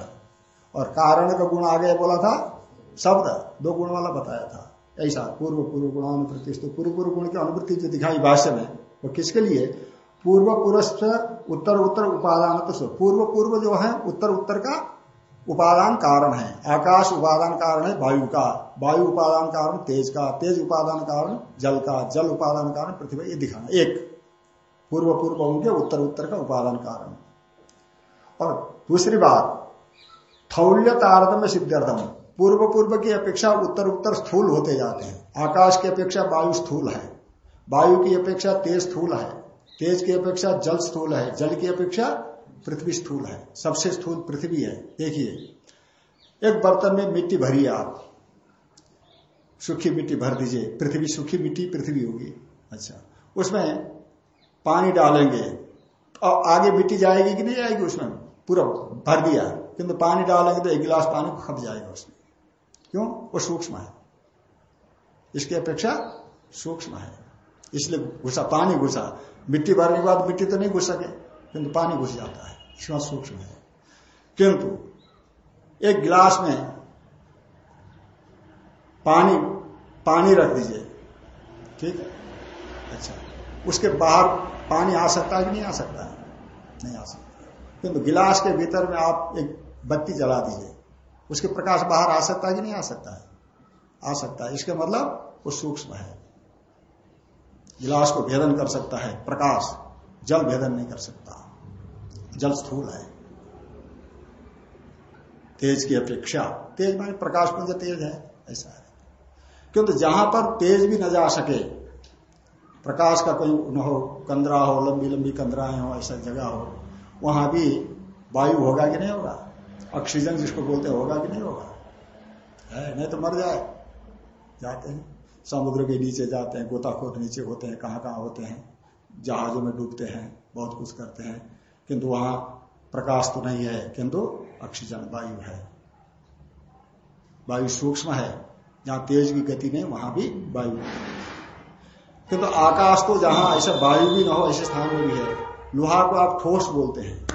Speaker 1: और कारण का गुण आगे बोला था, शब्द दो गुण वाला बताया था। ऐसा पूर्व पूर्व गुणानुवृत्ति। तो पूर्व पूर्व गुण की अनुवृत्ति जो दिखाई भाष्य में, वो किसके लिए? पूर्व पूर्व उत्तर उत्तर उपादान पूर्व पूर्व जो है, उत्तर उत्तर का उपादान कारण है। आकाश उपादान कारण है, वायु का। वायु उपादान कारण तेज का। तेज उपादान कारण जल का। जल उपादान कारण पृथ्वी ये दिखाना। एक, पूर्व पूर्व होंगे उत्तर उत्तर का उपादान कारण। और दूसरी बात, थौल्य तारतम्य सिद्धार्थम पूर्व पूर्व की अपेक्षा उत्तर उत्तर स्थूल होते जाते हैं। आकाश की अपेक्षा वायु स्थूल है। वायु की अपेक्षा तेज स्थूल है। तेज की अपेक्षा जल स्थूल है। जल की अपेक्षा पृथ्वी स्थूल है। सबसे स्थूल पृथ्वी है। देखिए, एक बर्तन में मिट्टी भरी आप। सूखी मिट्टी भर दीजिए। पृथ्वी, सूखी मिट्टी पृथ्वी होगी। अच्छा उसमें पानी डालेंगे। और आगे मिट्टी जाएगी कि नहीं जाएगी उसमें? पूरा भर दिया। किंतु पानी डालेंगे तो एक गिलास पानी खप जाएगा उसमें। क्यों? वो सूक्ष्म है। इसकी अपेक्षा सूक्ष्म है। इसलिए घुसा, पानी घुसा। मिट्टी भरने के बाद मिट्टी तो नहीं घुस सके। किंतु पानी घुस जाता है इसमें सूक्ष्म है। किंतु एक गिलास में पानी पानी रख दीजिए, ठीक है? अच्छा उसके बाहर पानी आ सकता है कि नहीं आ सकता है? नहीं आ सकता। किंतु गिलास के भीतर में आप एक बत्ती जला दीजिए, उसके प्रकाश बाहर आ सकता है कि नहीं आ सकता है? आ सकता है। इसके मतलब वो सूक्ष्म है। गिलास को भेदन कर सकता है, प्रकाश। जल भेदन नहीं कर सकता। जल स्थूल है। तेज की अपेक्षा, तेज माने प्रकाश पुंज तेज है, ऐसा है। किंतु जहाँ पर तेज भी न जा सके, प्रकाश का कोई न हो, कंदरा हो, लंबी लंबी कंदराएँ हो, ऐसा जगह हो, वहाँ भी वायु होगा कि नहीं होगा? ऑक्सीजन जिसको बोलते होगा कि नहीं होगा? है, नहीं तो मर जाए। जाते हैं। समुद्र के नीचे जाते हैं, गोताखोर नीचे होते हैं कहाँ कहाँ होते हैं। जहाजों में डूबते हैं, बहुत कुछ करते हैं, किंतु वहाँ प्रकाश तो नहीं है, किंतु ऑक्सीजन, वायु है। वायु सूक्ष्म है, जहाँ तेज की गति नहीं, वहाँ भी वायु किंतु आकाश तो जहाँ ऐसा वायु भी ना हो, ऐसे स्थान में भी है। लोहा को आप ठोस बोलते हैं।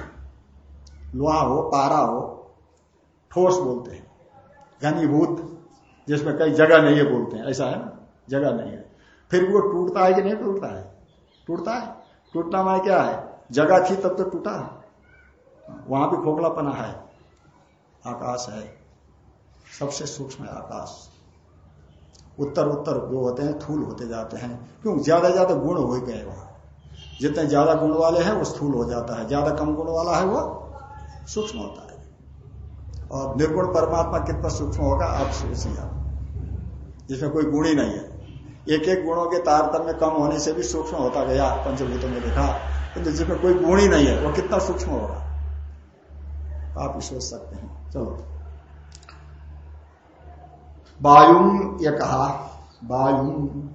Speaker 1: लोहा हो, पारा हो, ठोस बोलते हैं। घनीभूत, जिसमें कई जगह नहीं है बोलते हैं। ऐसा है ना? जगह नहीं है। फिर वो टूटता है कि नहीं टूटता है? टूटता है। टूटना माने क्या है? जगह थी तब तो टूटा। वहाँ भी खोखलापना है। आकाश है। सबसे सूक्ष्म है आकाश। उत्तर उत्तर जो होते हैं, थूल होते जाते हैं। क्यों? ज़्यादा ज़्यादा गुण हो गए वहाँ। जितने ज़्यादा गुण वाले हैं, वो स्थूल हो जाता है। ज़्यादा कम गुण वाला है, वो सूक्ष्म होता है। और निर्गुण परमात्मा कितना सूक्ष्म होगा, आप सोचिए आप। जिसमें कोई गुण ही नहीं है। एक एक गुणों के तारतम्य कम होने से भी सूक्ष्म होता गया, पंचभूतों में देखा। किंतु जिसमें कोई गुण ही नहीं है, वो कितना सूक्ष्म होगा? आप सोच सकते हैं। चलो। वायुम ये कहा वायुम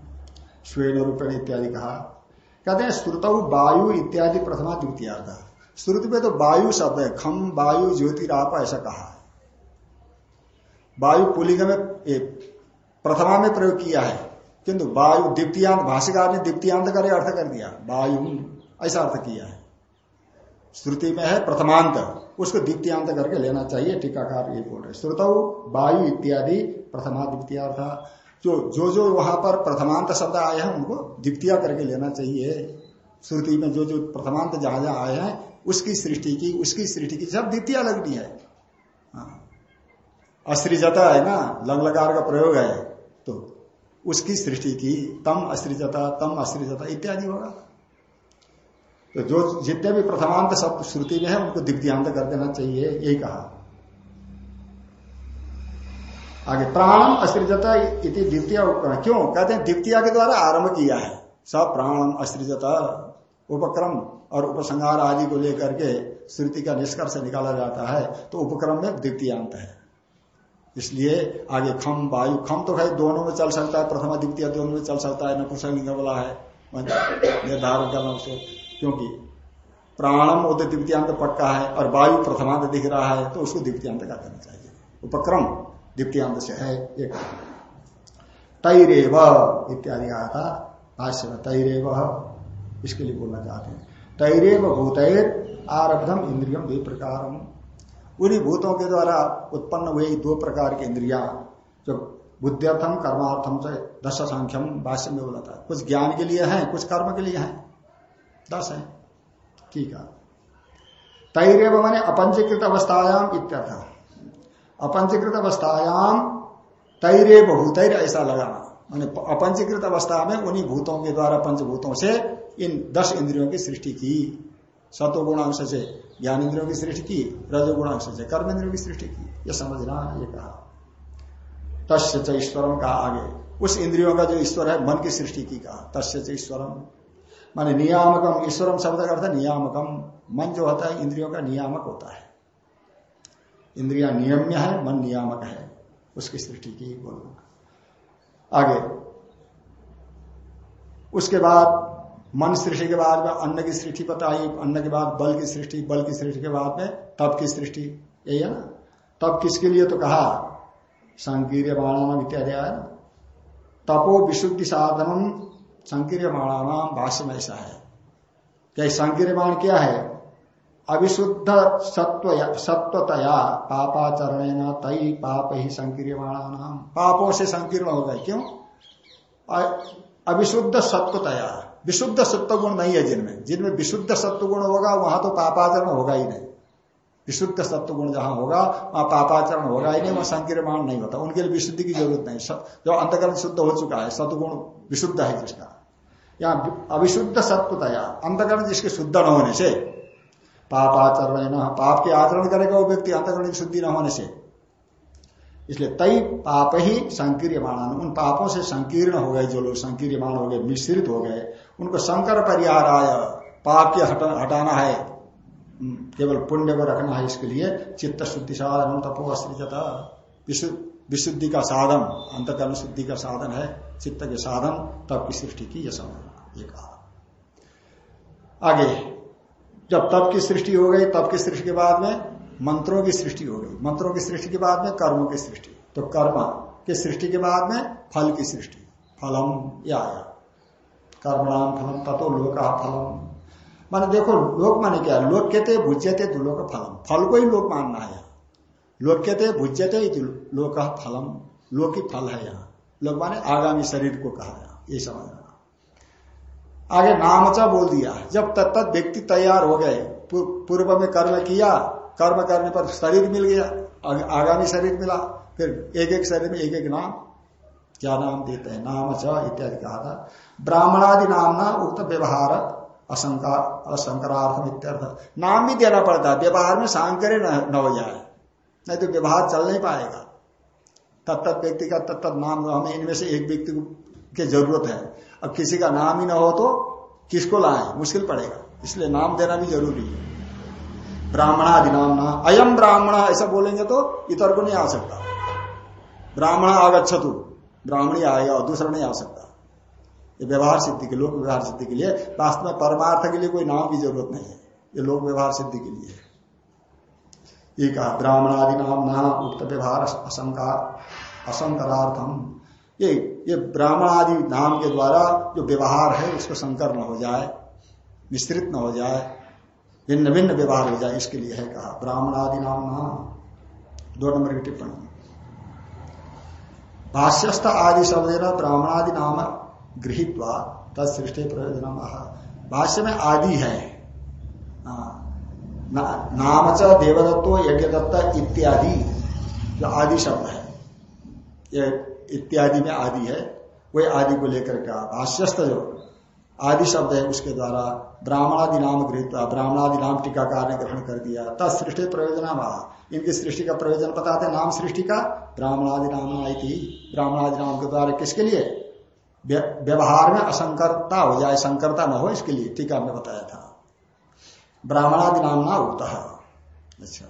Speaker 1: स्वेन रूपेण इत्यादि कहा। कहते हैं, श्रुत वायु इत्यादि प्रथमा द्वितीय श्रुति में तो वायु शब्द है खम वायु ज्योतिराप, ऐसा कहा है। वायु पुलिंग में प्रथमा में प्रयोग किया है। किंतु वायु द्वितीयांत भाष्यकार ने द्वितीयांत का अर्थ कर दिया। वायु, ऐसा अर्थ किया है। श्रुति में है, प्रथमांत, उसको द्वितीयांत करके लेना चाहिए, टीकाकार ये बोल रहे श्रुत, वायु इत्यादि, प्रथमा द्वितीयार्थ जो जो जो वहाँ पर प्रथमांत शब्द आए हैं, उनको द्वितीय करके लेना चाहिए। श्रुति में जो जो प्रथमांत जहाँ जहाँ आए हैं, उसकी सृष्टि की, उसकी सृष्टि की सब द्वितीय लगनी है। हाँ। अस्त्रिजता है ना, लग लगार का प्रयोग है। उसकी सृष्टि की, तम अस्त्रिजता तम अस्त्रिजता इत्यादि होगा। तो जो जितने भी प्रथमांत शब्द श्रुति में है, उनको द्वितीयांत कर देना चाहिए, यही कहा। आगे, प्राणम अस्त्रिजता इति द्वितीय उपक्रम क्यों? कहते हैं, द्वितीय के द्वारा आरंभ किया है। सब प्राणम अस्त्रिजता उपक्रम और उपसंहार आदि को लेकर के श्रुति का निष्कर्ष निकाला जाता है तो उपक्रम में द्वितीयांत है। इसलिए आगे खम, वायु, खम तो है दोनों में चल सकता है, प्रथमा, द्वितीय दोनों में चल सकता है नपुसलिंग वाला है निर्धारण करना उसे क्योंकि प्राणम उद द्वितीयांत पक्का है और वायु प्रथमांत दिख रहा है तो उसको द्वितीयांत का करना चाहिए। उपक्रम द्वितीयांत से है, एक। तैरेव, इत्यादि आया था, भाष्य में तैरेव, इसके लिए बोलना चाहते हैं। तैरेव भूतैर, आरब्धम इंद्रियम द्वि प्रकार उन्हीं भूतों के द्वारा उत्पन्न हुए दो प्रकार की इंद्रिया जो बुद्धिर्थम कर्मार्थम से दश संख्यम भाष्य में बोला था। कुछ ज्ञान के लिए है, कुछ कर्म के लिए है। दस है। ठीक है। तैरेव मैंने अपंचीकृत अवस्थायाम इत्यर्थ। अपंचीकृत अवस्थायाम तैरे भूतैर ऐसा लगाना। मैंने अपंचीकृत अवस्था में उन्हीं भूतों के द्वारा पंचभूतों से इन दस इंद्रियों की सृष्टि की। सत्व गुणांश से ज्ञान इंद्रियों की सृष्टि की, रजोगुणांश से कर्म इंद्रियों की सृष्टि की। यह समझना ये कहा। तस्य च ईश्वरम का आगे। उस इंद्रियों का जो ईश्वर है, मन की सृष्टि की कहा। तस्य च ईश्वरम। माने नियामकम, ईश्वरम शब्द का अर्थ नियामकम। मन जो होता है, इंद्रियों का नियामक होता है। इंद्रिया नियम्य है, मन नियामक है। उसकी सृष्टि की बोलना। आगे। उसके बाद मन सृष्टि के बाद में अन्न की सृष्टि बताई अन्न के बाद बल की सृष्टि, बल की सृष्टि के बाद में तप की सृष्टि। यही है ना? तप किसके लिए तो कहा? संकीर्य बाणाम इत्यादि आया ना? तपो विशुद्धि साधनम संकीर्य बाणानाम भाष्य में ऐसा है। क्या संकीर्यमाण क्या है? अविशुद्ध सत्व सत्वतया पापाचरण तई पाप ही संकीर्यमाणानाम पापों से संकीर्ण हो गए, क्यों? अविशुद्ध सत्वतया। विशुद्ध सत्व गुण नहीं है जिनमें। जिनमें विशुद्ध सत्व गुण होगा, वहाँ तो पापाचरण होगा ही नहीं। विशुद्ध सत्व गुण जहाँ होगा, वहाँ पापाचरण होगा ही नहीं, वहाँ संकीर्णमान नहीं होता। उनके लिए विशुद्धि की ज़रूरत नहीं। जो अंतकरण शुद्ध हो चुका है सत्वगुण विशुद्ध है जिसका। यहाँ अविशुद्ध सत्वतया, अंतकरण जिसके शुद्ध न होने से पापाचरण पाप के आचरण करेगा वो व्यक्ति, अंतकरण की शुद्धि न होने से। इसलिए तई पाप ही संकीर्यमान उन पापों से संकीर्ण हो गए, जो लोग संकीर्यमान हो गए, मिश्रित हो गए, उनको शंकर परिहार आय पाप के हटाना है। केवल पुण्य को रखना है इसके लिए, चित्त शुद्धि साधन तपो अस्त्रिजता विशुद्धि का साधन, अंतकरण शुद्धि का साधन है, चित्त के साधन, तप की सृष्टि की यह समझना कहा। आगे, जब तप की सृष्टि हो गई, तप की सृष्टि के बाद में मंत्रों की सृष्टि हो गई। मंत्रों की सृष्टि के बाद में कर्मों की सृष्टि। तो कर्म की सृष्टि के बाद में फल की सृष्टि। फलम या आया कर्मणाम फलम तथो लोक फलम। माने देखो, लोक माने क्या? लोक कहते भुज्यते दुलोक फलम। फल को ही लोक मानना है यहाँ। लोक कहते भुज्यते लोक फलम। लोक ही फल है यहाँ। लोग माने आगामी शरीर को कहा ये समझना। आगे नामचा बोल दिया। जब तत्त व्यक्ति तैयार हो गए पूर्व में कर्म किया कर्म करने पर शरीर मिल गया आगामी शरीर मिला, फिर एक एक शरीर में एक एक नाम, क्या नाम देते हैं? नाम च इत्यादि कहा था। ब्राह्मणादि नाम ना उक्त व्यवहार, असंकार असंकरार्थम इत्यर्थ नाम भी देना पड़ता है, व्यवहार में सांकर्य न हो जाए, नहीं तो व्यवहार चल नहीं पाएगा। तत्त व्यक्ति का तत्त नाम, हमें इनमें से एक व्यक्ति की ज़रूरत है। अब किसी का नाम ही ना हो तो किसको लाए? मुश्किल पड़ेगा, इसलिए नाम देना भी ज़रूरी है। ब्राह्मणादि नाम ना अयम ब्राह्मण, ऐसा बोलेंगे तो इतर को नहीं आ सकता। ब्राह्मण आगछतु ब्राह्मणी आएगा और दूसरा नहीं आ सकता। ये व्यवहार सिद्धि के, लोक व्यवहार सिद्धि के लिए, वास्तव में परमार्थ के लिए कोई नाम की ज़रूरत नहीं है। ये लोक व्यवहार सिद्धि के लिए। ये कहा ब्राह्मणादि नाम ना उक्त व्यवहार असंकार, असंकरार्थम। ये ये ब्राह्मण आदि नाम के द्वारा जो व्यवहार है, उसको संकर न हो जाए, विस्तृत न हो जाए भिन्न भिन्न व्यवहार हो जाए इसके लिए है कहा। ब्राह्मण आदि नाम नाम दो नंबर की टिप्पणी। भाष्यस्थ आदि शब्द ब्राह्मणादि नाम गृहित तत्सृष्टि प्रयोजन भाष्य में आदि है। ना, नाम च देवदत्तो यज्ञदत्त इत्यादि। जो आदि शब्द है। ये इत्यादि में आदि है। वही आदि को लेकर के भाष्यस्थ जो आदि शब्द है उसके द्वारा ब्राह्मणादि नाम गृहित ब्राह्मणादि नाम टीकाकार ने ग्रहण कर दिया। तत्सृष्टि प्रयोजन इनकी सृष्टि का प्रयोजन बताते नाम सृष्टि का ब्राह्मणादि नाम आई थी ब्राह्मणादि नाम के द्वारा किसके लिए? व्यवहार में असंकरता हो जाए, संकरता न हो इसके लिए टीका में बताया था। ब्राह्मणादि नाम ना उगता अच्छा।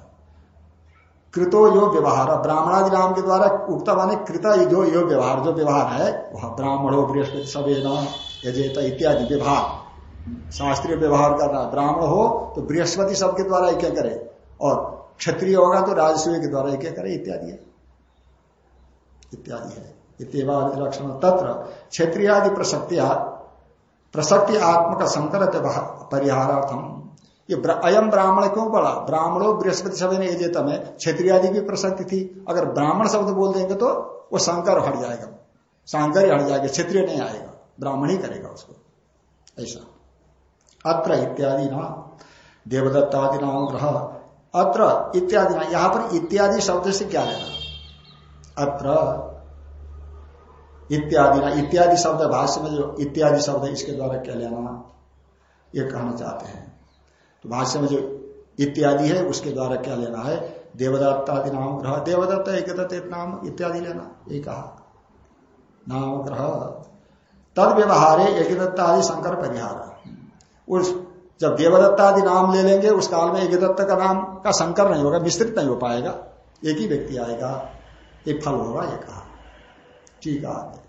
Speaker 1: कृतो यो व्यवहार। ब्राह्मणादि नाम के द्वारा उगता माने कृत जो यो व्यवहार। जो व्यवहार है, वह ब्राह्मणो बृहस्पति सवेद यजेता इत्यादि व्यवहार। शास्त्रीय व्यवहार करना ब्राह्मण हो तो बृहस्पति सबके द्वारा एक करे, और क्षत्रिय होगा तो राजस्व के द्वारा एक करे, इत्यादि है। इत्यादि है। लक्षण तत्र क्षेत्रीय आदि प्रसक्ति प्रसक्ति आत्मक संकर परिहारार्थम ये अयम ब्राह्मण क्यों पड़ा? ब्राह्मणों बृहस्पति शब्द ने जेता में क्षेत्रीय आदि की प्रसक्ति थी। अगर ब्राह्मण शब्द बोल देंगे तो वो शंकर हट जाएगा। शांकर हट जाएगा, क्षेत्रीय नहीं आएगा। ब्राह्मण ही करेगा उसको। ऐसा। अत्र इत्यादि ना देवदत्तादि नाम ग्रह। अत्र इत्यादि ना यहाँ पर इत्यादि शब्द से क्या लेना? अत्र इत्यादि ना इत्यादि शब्द, भाष्य में जो इत्यादि शब्द है, इसके द्वारा क्या लेना? ये कहना चाहते हैं। तो भाष्य में जो इत्यादि है, उसके द्वारा क्या लेना है? देवदत्तादि नाम ग्रह। देवदत्त एक नाम, इत्यादि लेना। ये कहा। नाम ग्रह। तद व्यवहार एक आदि शंकर परिहार उस जब देवदत्ता आदि नाम ले लेंगे, उस काल में एक दत्त का नाम का शंकर नहीं होगा मिश्रित नहीं हो पाएगा। एक ही व्यक्ति आएगा, एक फल होगा ये कहा ठीक है।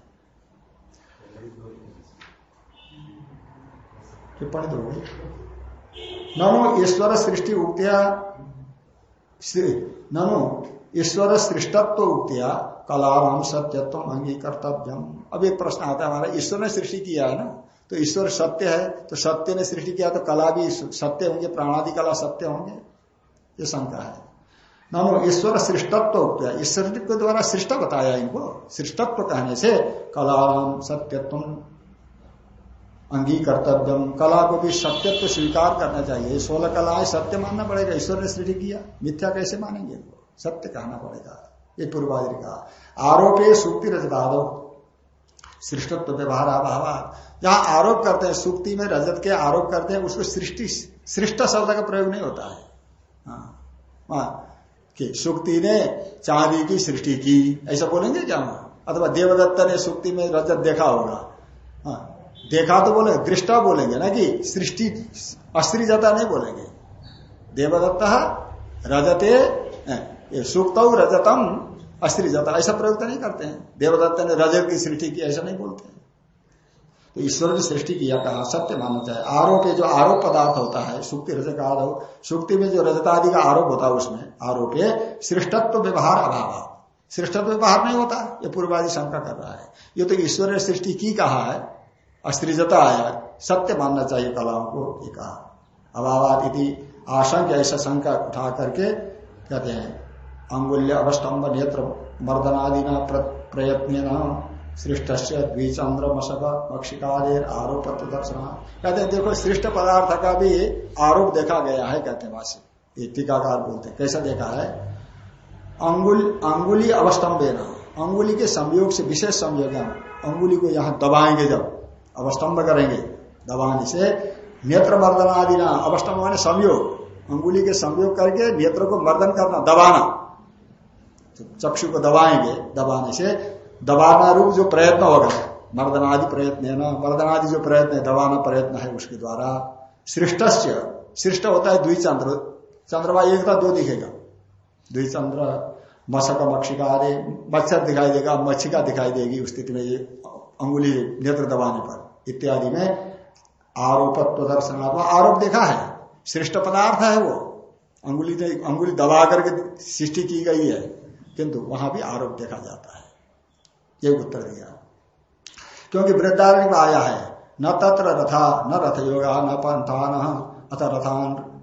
Speaker 1: टिप्पणी तो होगी ननो ईश्वर सृष्टि उक्तिया ननो ईश्वर सृष्टत्व उक्तिया कलाराम सत्यत्व अंगीकर्तव्यम। अब एक प्रश्न आता है, हमारा ईश्वर ने सृष्टि किया है ना? तो ईश्वर सत्य है तो सत्य ने सृष्टि किया तो कला भी सत्य होंगे, प्राणादि कला सत्य होंगे? ये शंका है। नो ईश्वर सृष्टत्व उपया ईश्वर के द्वारा सृष्ट बताया इनको। सृष्टत्व कहने से कलाराम सत्यत्व अंगी कर्तव्यम कला को भी सत्य तो स्वीकार करना चाहिए। सोलह कला सत्य मानना पड़ेगा। ईश्वर ने सृष्टि किया। मिथ्या कैसे मानेंगे? वो सत्य कहना पड़ेगा। ये पूर्वादि का आरोप है सुक्ति रजदादो सृष्टत्व व्यवहार अभाव जहाँ आरोप करते हैं सुक्ति में रजत के आरोप करते हैं उसको सृष्टि सृष्ट शब्द का प्रयोग नहीं होता है। हाँ, हाँ। कि सुक्ति ने चांदी की सृष्टि की। ऐसा बोलेंगे क्या वहाँ अथवा देवदत्त ने सुक्ति में रजत देखा होगा। हाँ, देखा तो बोले दृष्टा बोलेंगे ना कि सृष्टि अस्त्रीजता नहीं बोलेंगे। देवदत्त रजते सुक्त रजतम अस्त्रीजता ऐसा प्रयोग तो नहीं करते हैं। देवदत्त ने रजत की सृष्टि की, ऐसा नहीं बोलते तो ईश्वर ने सृष्टि किया कहा, सत्य मानना चाहिए आरोप जो आरोप पदार्थ होता है, सुक्ति रजक सुक्ति में जो रजतादि का आरोप होता है उसमें, आरोप सृष्टत्व व्यवहार अभाव। सृष्टत्व व्यवहार नहीं होता, ये पूर्वादि शंका कर रहा है। ये तो ईश्वर ने सृष्टि की कहा है अस्त्रिजता आया सत्य मानना चाहिए कलाओं को, ये कहा। अभावात इति आशंक, ऐसा शंका उठा करके कहते हैं अंगुल्य अवस्तंभ नेत्र मर्दनादि न प्रयत्न सृष्ट से द्विचंद्र मशक मक्षिकादेर आरोप दर्शन। कहते हैं, देखो, सृष्ट पदार्थ का भी आरोप देखा गया है, कहते वासी। ये टीकाकार बोलते कैसा देखा है? अंगुल, अंगुली अवस्तंभ अंगुली के संयोग से, विशेष संयोग अंगुली को यहाँ दबाएँगे जब अवस्तंभ करेंगे, दबाने से नेत्र मर्दन आदि ना अवस्तंभ माने संयोग। अंगुली के संयोग करके नेत्र को मर्दन करना, दबाना। चक्षु को दबाएँगे, दबाने से दबाना रूप जो प्रयत्न होगा, मर्दनादि प्रयत्न है ना, मर्दनादि जो प्रयत्न है, दबाना प्रयत्न है उसके द्वारा। सृष्ट सृष्ट होता है द्विचंद्र। चंद्रमा एक था दो दिखेगा। द्विचंद्र, मशक, मक्षिका आदि, मच्छर दिखाई देगा, मच्छिका दिखाई देगी उस स्थिति में ये अंगुली नेत्र दबाने पर। इत्यादि में आरोपत्व दर्शनात्मा, आरोप देखा है। श्रेष्ठ पदार्थ है वो। अंगुली अंगुली दबा करके सृष्टि की गई है। किंतु वहाँ भी आरोप देखा जाता है। ये उत्तर दिया। क्योंकि वृद्धारण्य में आया है, न तत्र रथा, न रथ योगा न पंथान, अथ रथान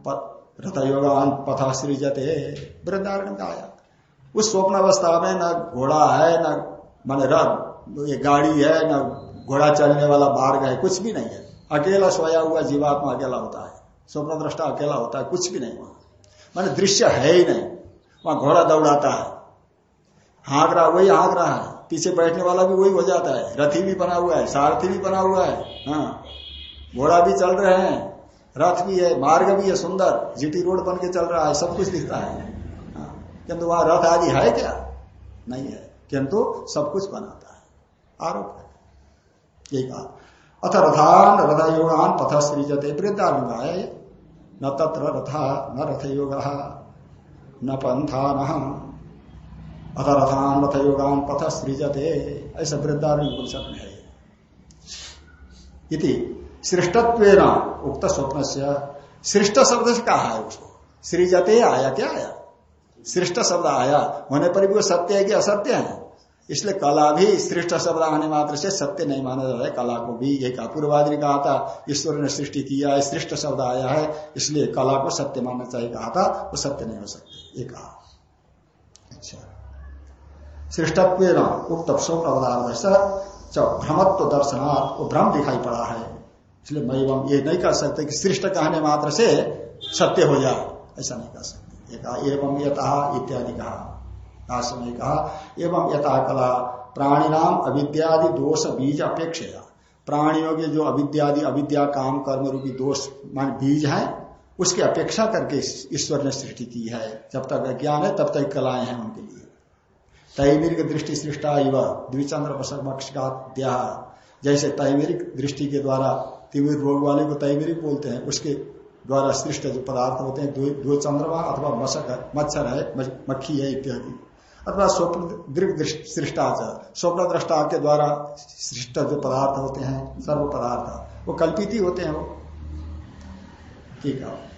Speaker 1: रथ योगान पथा सृजते। वृद्धारण्य में आया। उस स्वप्न अवस्था में न घोड़ा है, न, मान रथ, ये गाड़ी है, न घोड़ा चलने वाला मार्ग है, कुछ भी नहीं है। अकेला सोया हुआ जीवात्मा अकेला होता है। स्वप्न दृष्टा अकेला होता है, कुछ भी नहीं वहाँ। मान दृश्य है ही नहीं। वहाँ घोड़ा दौड़ाता है। हाँक रहा वही हाँक रहा है। पीछे बैठने वाला भी वही हो जाता है। रथी भी बना हुआ है सारथी भी बना हुआ है हाँ। घोड़ा भी चल रहे हैं रथ भी है मार्ग भी है सुंदर। जीटी रोड बन के चल रहा है सब कुछ दिखता है। हाँ, किंतु वहाँ रथ आदि है क्या? नहीं है। किंतु सब कुछ बनाता है। आरोप है। यही कहा। अथ रथान रथ योगान पथ सृजते। वृद्धारंग है न तत्र रथा न रथ योग न पंथा न अथ रथान रथ योगान पथ सृजते। ऐसा वृद्धारण उपनिषद में है। इति सृष्टत्व उक्त स्वप्न से सृष्ट शब्द से कहा है उसको? सृजते आया क्या आया? सृष्ट शब्द आया। होने पर भी वो सत्य है कि असत्य है? इसलिए कला भी सृष्ट शब्द आने मात्र से सत्य नहीं माना जाता है। कला को भी एक कहा पूर्वादि कहा था, ईश्वर ने सृष्टि किया है, सृष्ट शब्द आया है, इसलिए कला को सत्य मानना चाहिए। कहा था, वो सत्य नहीं हो सकते। ये कहा। अच्छा। सृष्टत्व उक्त स्वप्न भ्रमत्व दर्शनार्थ वो भ्रम दिखाई पड़ा है। इसलिए मैं ये नहीं कर सकते कि सृष्ट कहने मात्र से सत्य हो जाए। ऐसा नहीं कर सकते। कहा, एवं यथा इत्यादि कहा। समय कहा, एवं यथा कला प्राणी नाम अविद्यादि दोष बीज अपेक्षा प्राणियों के जो अविद्यादि, अविद्या काम, कर्म रूपी दोष, मान बीज है, उसकी अपेक्षा करके ईश्वर ने सृष्टि की है। जब तक ज्ञान है, तब तक कलाएँ हैं उनके लिए। तैमिरिक दृष्टि सृष्टा युवा द्विचंद्र पक्ष द्या जैसे तैमिरिक दृष्टि के द्वारा तिमिर रोग वाले को तैमिरिक बोलते हैं, उसके द्वारा सृष्ट जो पदार्थ होते हैं, दो चंद्रमा अथवा मशक है मच्छर है मक्खी है इत्यादि। अथवा स्वप्न सृष्टाचार। स्वप्न दृष्टा के द्वारा सृष्ट जो पदार्थ होते हैं, सर्व पदार्थ। वो कल्पित ही होते हैं वो। ठीक है।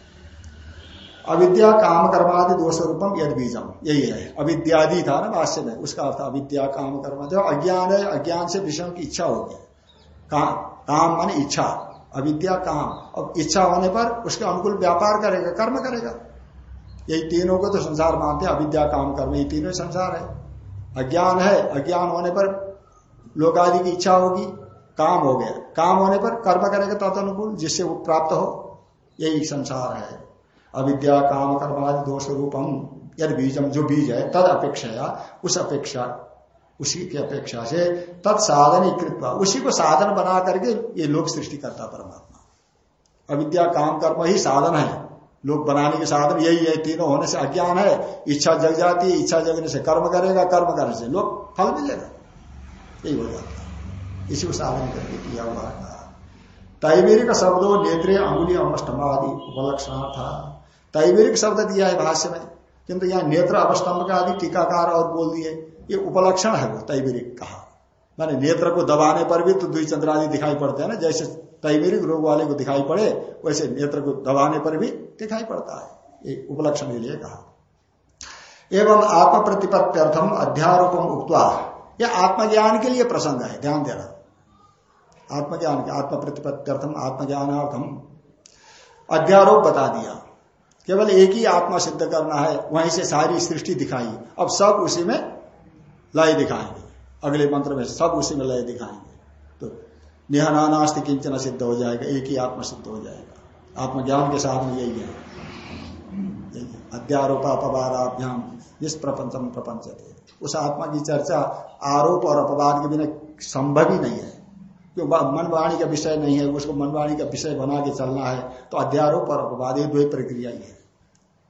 Speaker 1: अविद्या काम कर्मादि दोष रूपम यद बीजम। यही है। अविद्यादि था ना भाष्य में, उसका अर्थ अविद्या काम कर्म। जो अज्ञान है, अज्ञान से विषयों की इच्छा होगी। काम काम माने इच्छा। अविद्या काम। और इच्छा होने पर उसके अनुकूल व्यापार करेगा, कर्म करेगा। यही तीनों को तो संसार मानते हैं, अविद्या काम कर्म ये तीनों संसार है। अज्ञान है, अज्ञान होने पर लोग आदि की इच्छा होगी, काम हो गया। काम होने पर कर्म करेगा तदनुकूल, जिससे वो प्राप्त हो। यही संसार है। अविद्या काम कर्म आदि दोष रूपम यदि बीजम जो बीज है, तद अपेक्षा उस अपेक्षा, उसी की अपेक्षा से तत्साधन कृत्वा, उसी को साधन बना करके ये लोग सृष्टि करता परमात्मा। अविद्या, काम, कर्म ही साधन है। लोग बनाने के साधन यही है, तीनों होने से अज्ञान है। इच्छा जग जाती है, इच्छा जगने से कर्म करेगा, कर्म करने से लोग फल मिलेगा। यही हो जाता है। इसी को साधन करके किया हुआ तैमेरिक शब्दों, नेत्रे, अंगुली अमष्टम आदि उपलक्षण था तैमेरिक शब्द दिया है भाष्य में। किंतु यहाँ नेत्र अवस्तंभ का आदि टीकाकार और बोल दिए। ये उपलक्षण है वो तैमेरिक कहा माने नेत्र को दबाने पर भी तो द्विचंद्र आदि दिखाई पड़ते हैं ना, जैसे तैमेरिक रोग वाले को दिखाई पड़े, वैसे नेत्र को दबाने पर भी दिखाई पड़ता है। ये उपलक्षण के लिए कहा। एवं आत्म प्रतिपत्त्यर्थम अध्यारोपम उक्वा यह आत्मज्ञान के लिए प्रसंग है, ध्यान देना। आत्मज्ञान के आत्म प्रतिपत्त्यर्थम आत्मज्ञानार्थम अध्यारोप बता दिया। केवल एक ही आत्मा सिद्ध करना है, वहीं से सारी सृष्टि दिखाई। अब सब उसी में लय दिखाएँगे। अगले मंत्र में सब उसी में लय दिखाएँगे। तो निहनानास्ति किंचन सिद्ध हो जाएगा, एक ही आत्मा सिद्ध हो जाएगा। आत्मज्ञान के साथ में यही है। अध्यारोप अपवादाभ्याम, जिस प्रपंचम प्रपंच उस आत्मा की चर्चा आरोप और अपवाद के बिना संभव ही नहीं है। क्यों मनवाणी का विषय नहीं है, उसको मनवाणी का विषय बना के चलना है तो अध्यारोप और अपवाद ये दो प्रक्रिया ही है।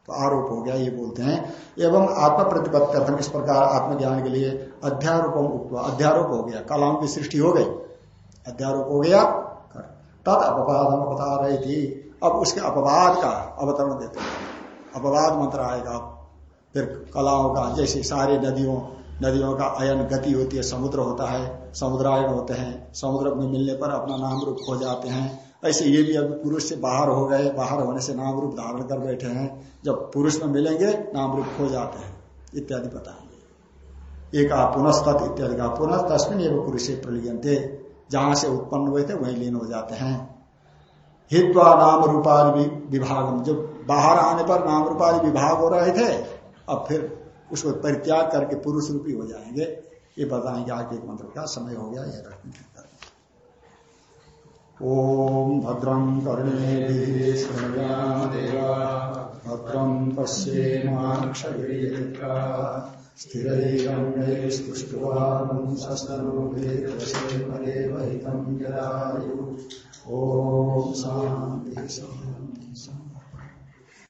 Speaker 1: तो आरोप हो गया, ये बोलते हैं। एवं आत्म प्रतिपत्त्यर्थम इस प्रकार आत्मज्ञान के लिए अध्यारोप अध्यारोप हो गया, कलाओं की सृष्टि हो गई। अध्यारोप हो गया तद अपवाद हम बता रही थी अब उसके अपवाद का अवतरण देते हैं। अपवाद मंत्र आएगा, फिर कलाओं का, जैसे सारे नदियों नदियों का अयन गति होती है, समुद्र होता है, समुद्रायन होते हैं, समुद्र में मिलने पर अपना नाम रूप हो जाते हैं। ऐसे ये भी अभी पुरुष से बाहर हो गए, बाहर होने से नाम रूप धारण कर बैठे हैं। जब पुरुष में मिलेंगे, नाम रूप हो जाते हैं, इत्यादि बताएँगे। एक पुनस्तत इत्यादि का पुनः तस्मिन एवं पुरुष थे जहाँ से उत्पन्न हुए थे, वहीं लीन हो जाते हैं। हित्वा नाम रूपाधि विभाग जब बाहर आने पर नाम रूपाधि विभाग हो रहे थे, अब फिर उसको परित्याग करके पुरुष रूपी हो जाएँगे। ये बताएँगे आगे एक मंत्र का समय हो गया यह रखने ओम भद्रं कर्णेभिः भद्रं पश्येमाक्षभिर्यत्र स्थिरैरङ्गैस्तुष्ट्वांसस्तनूभिर्वशेमदेवहितं जरायु। ॐ शान्ति शान्ति शान्ति।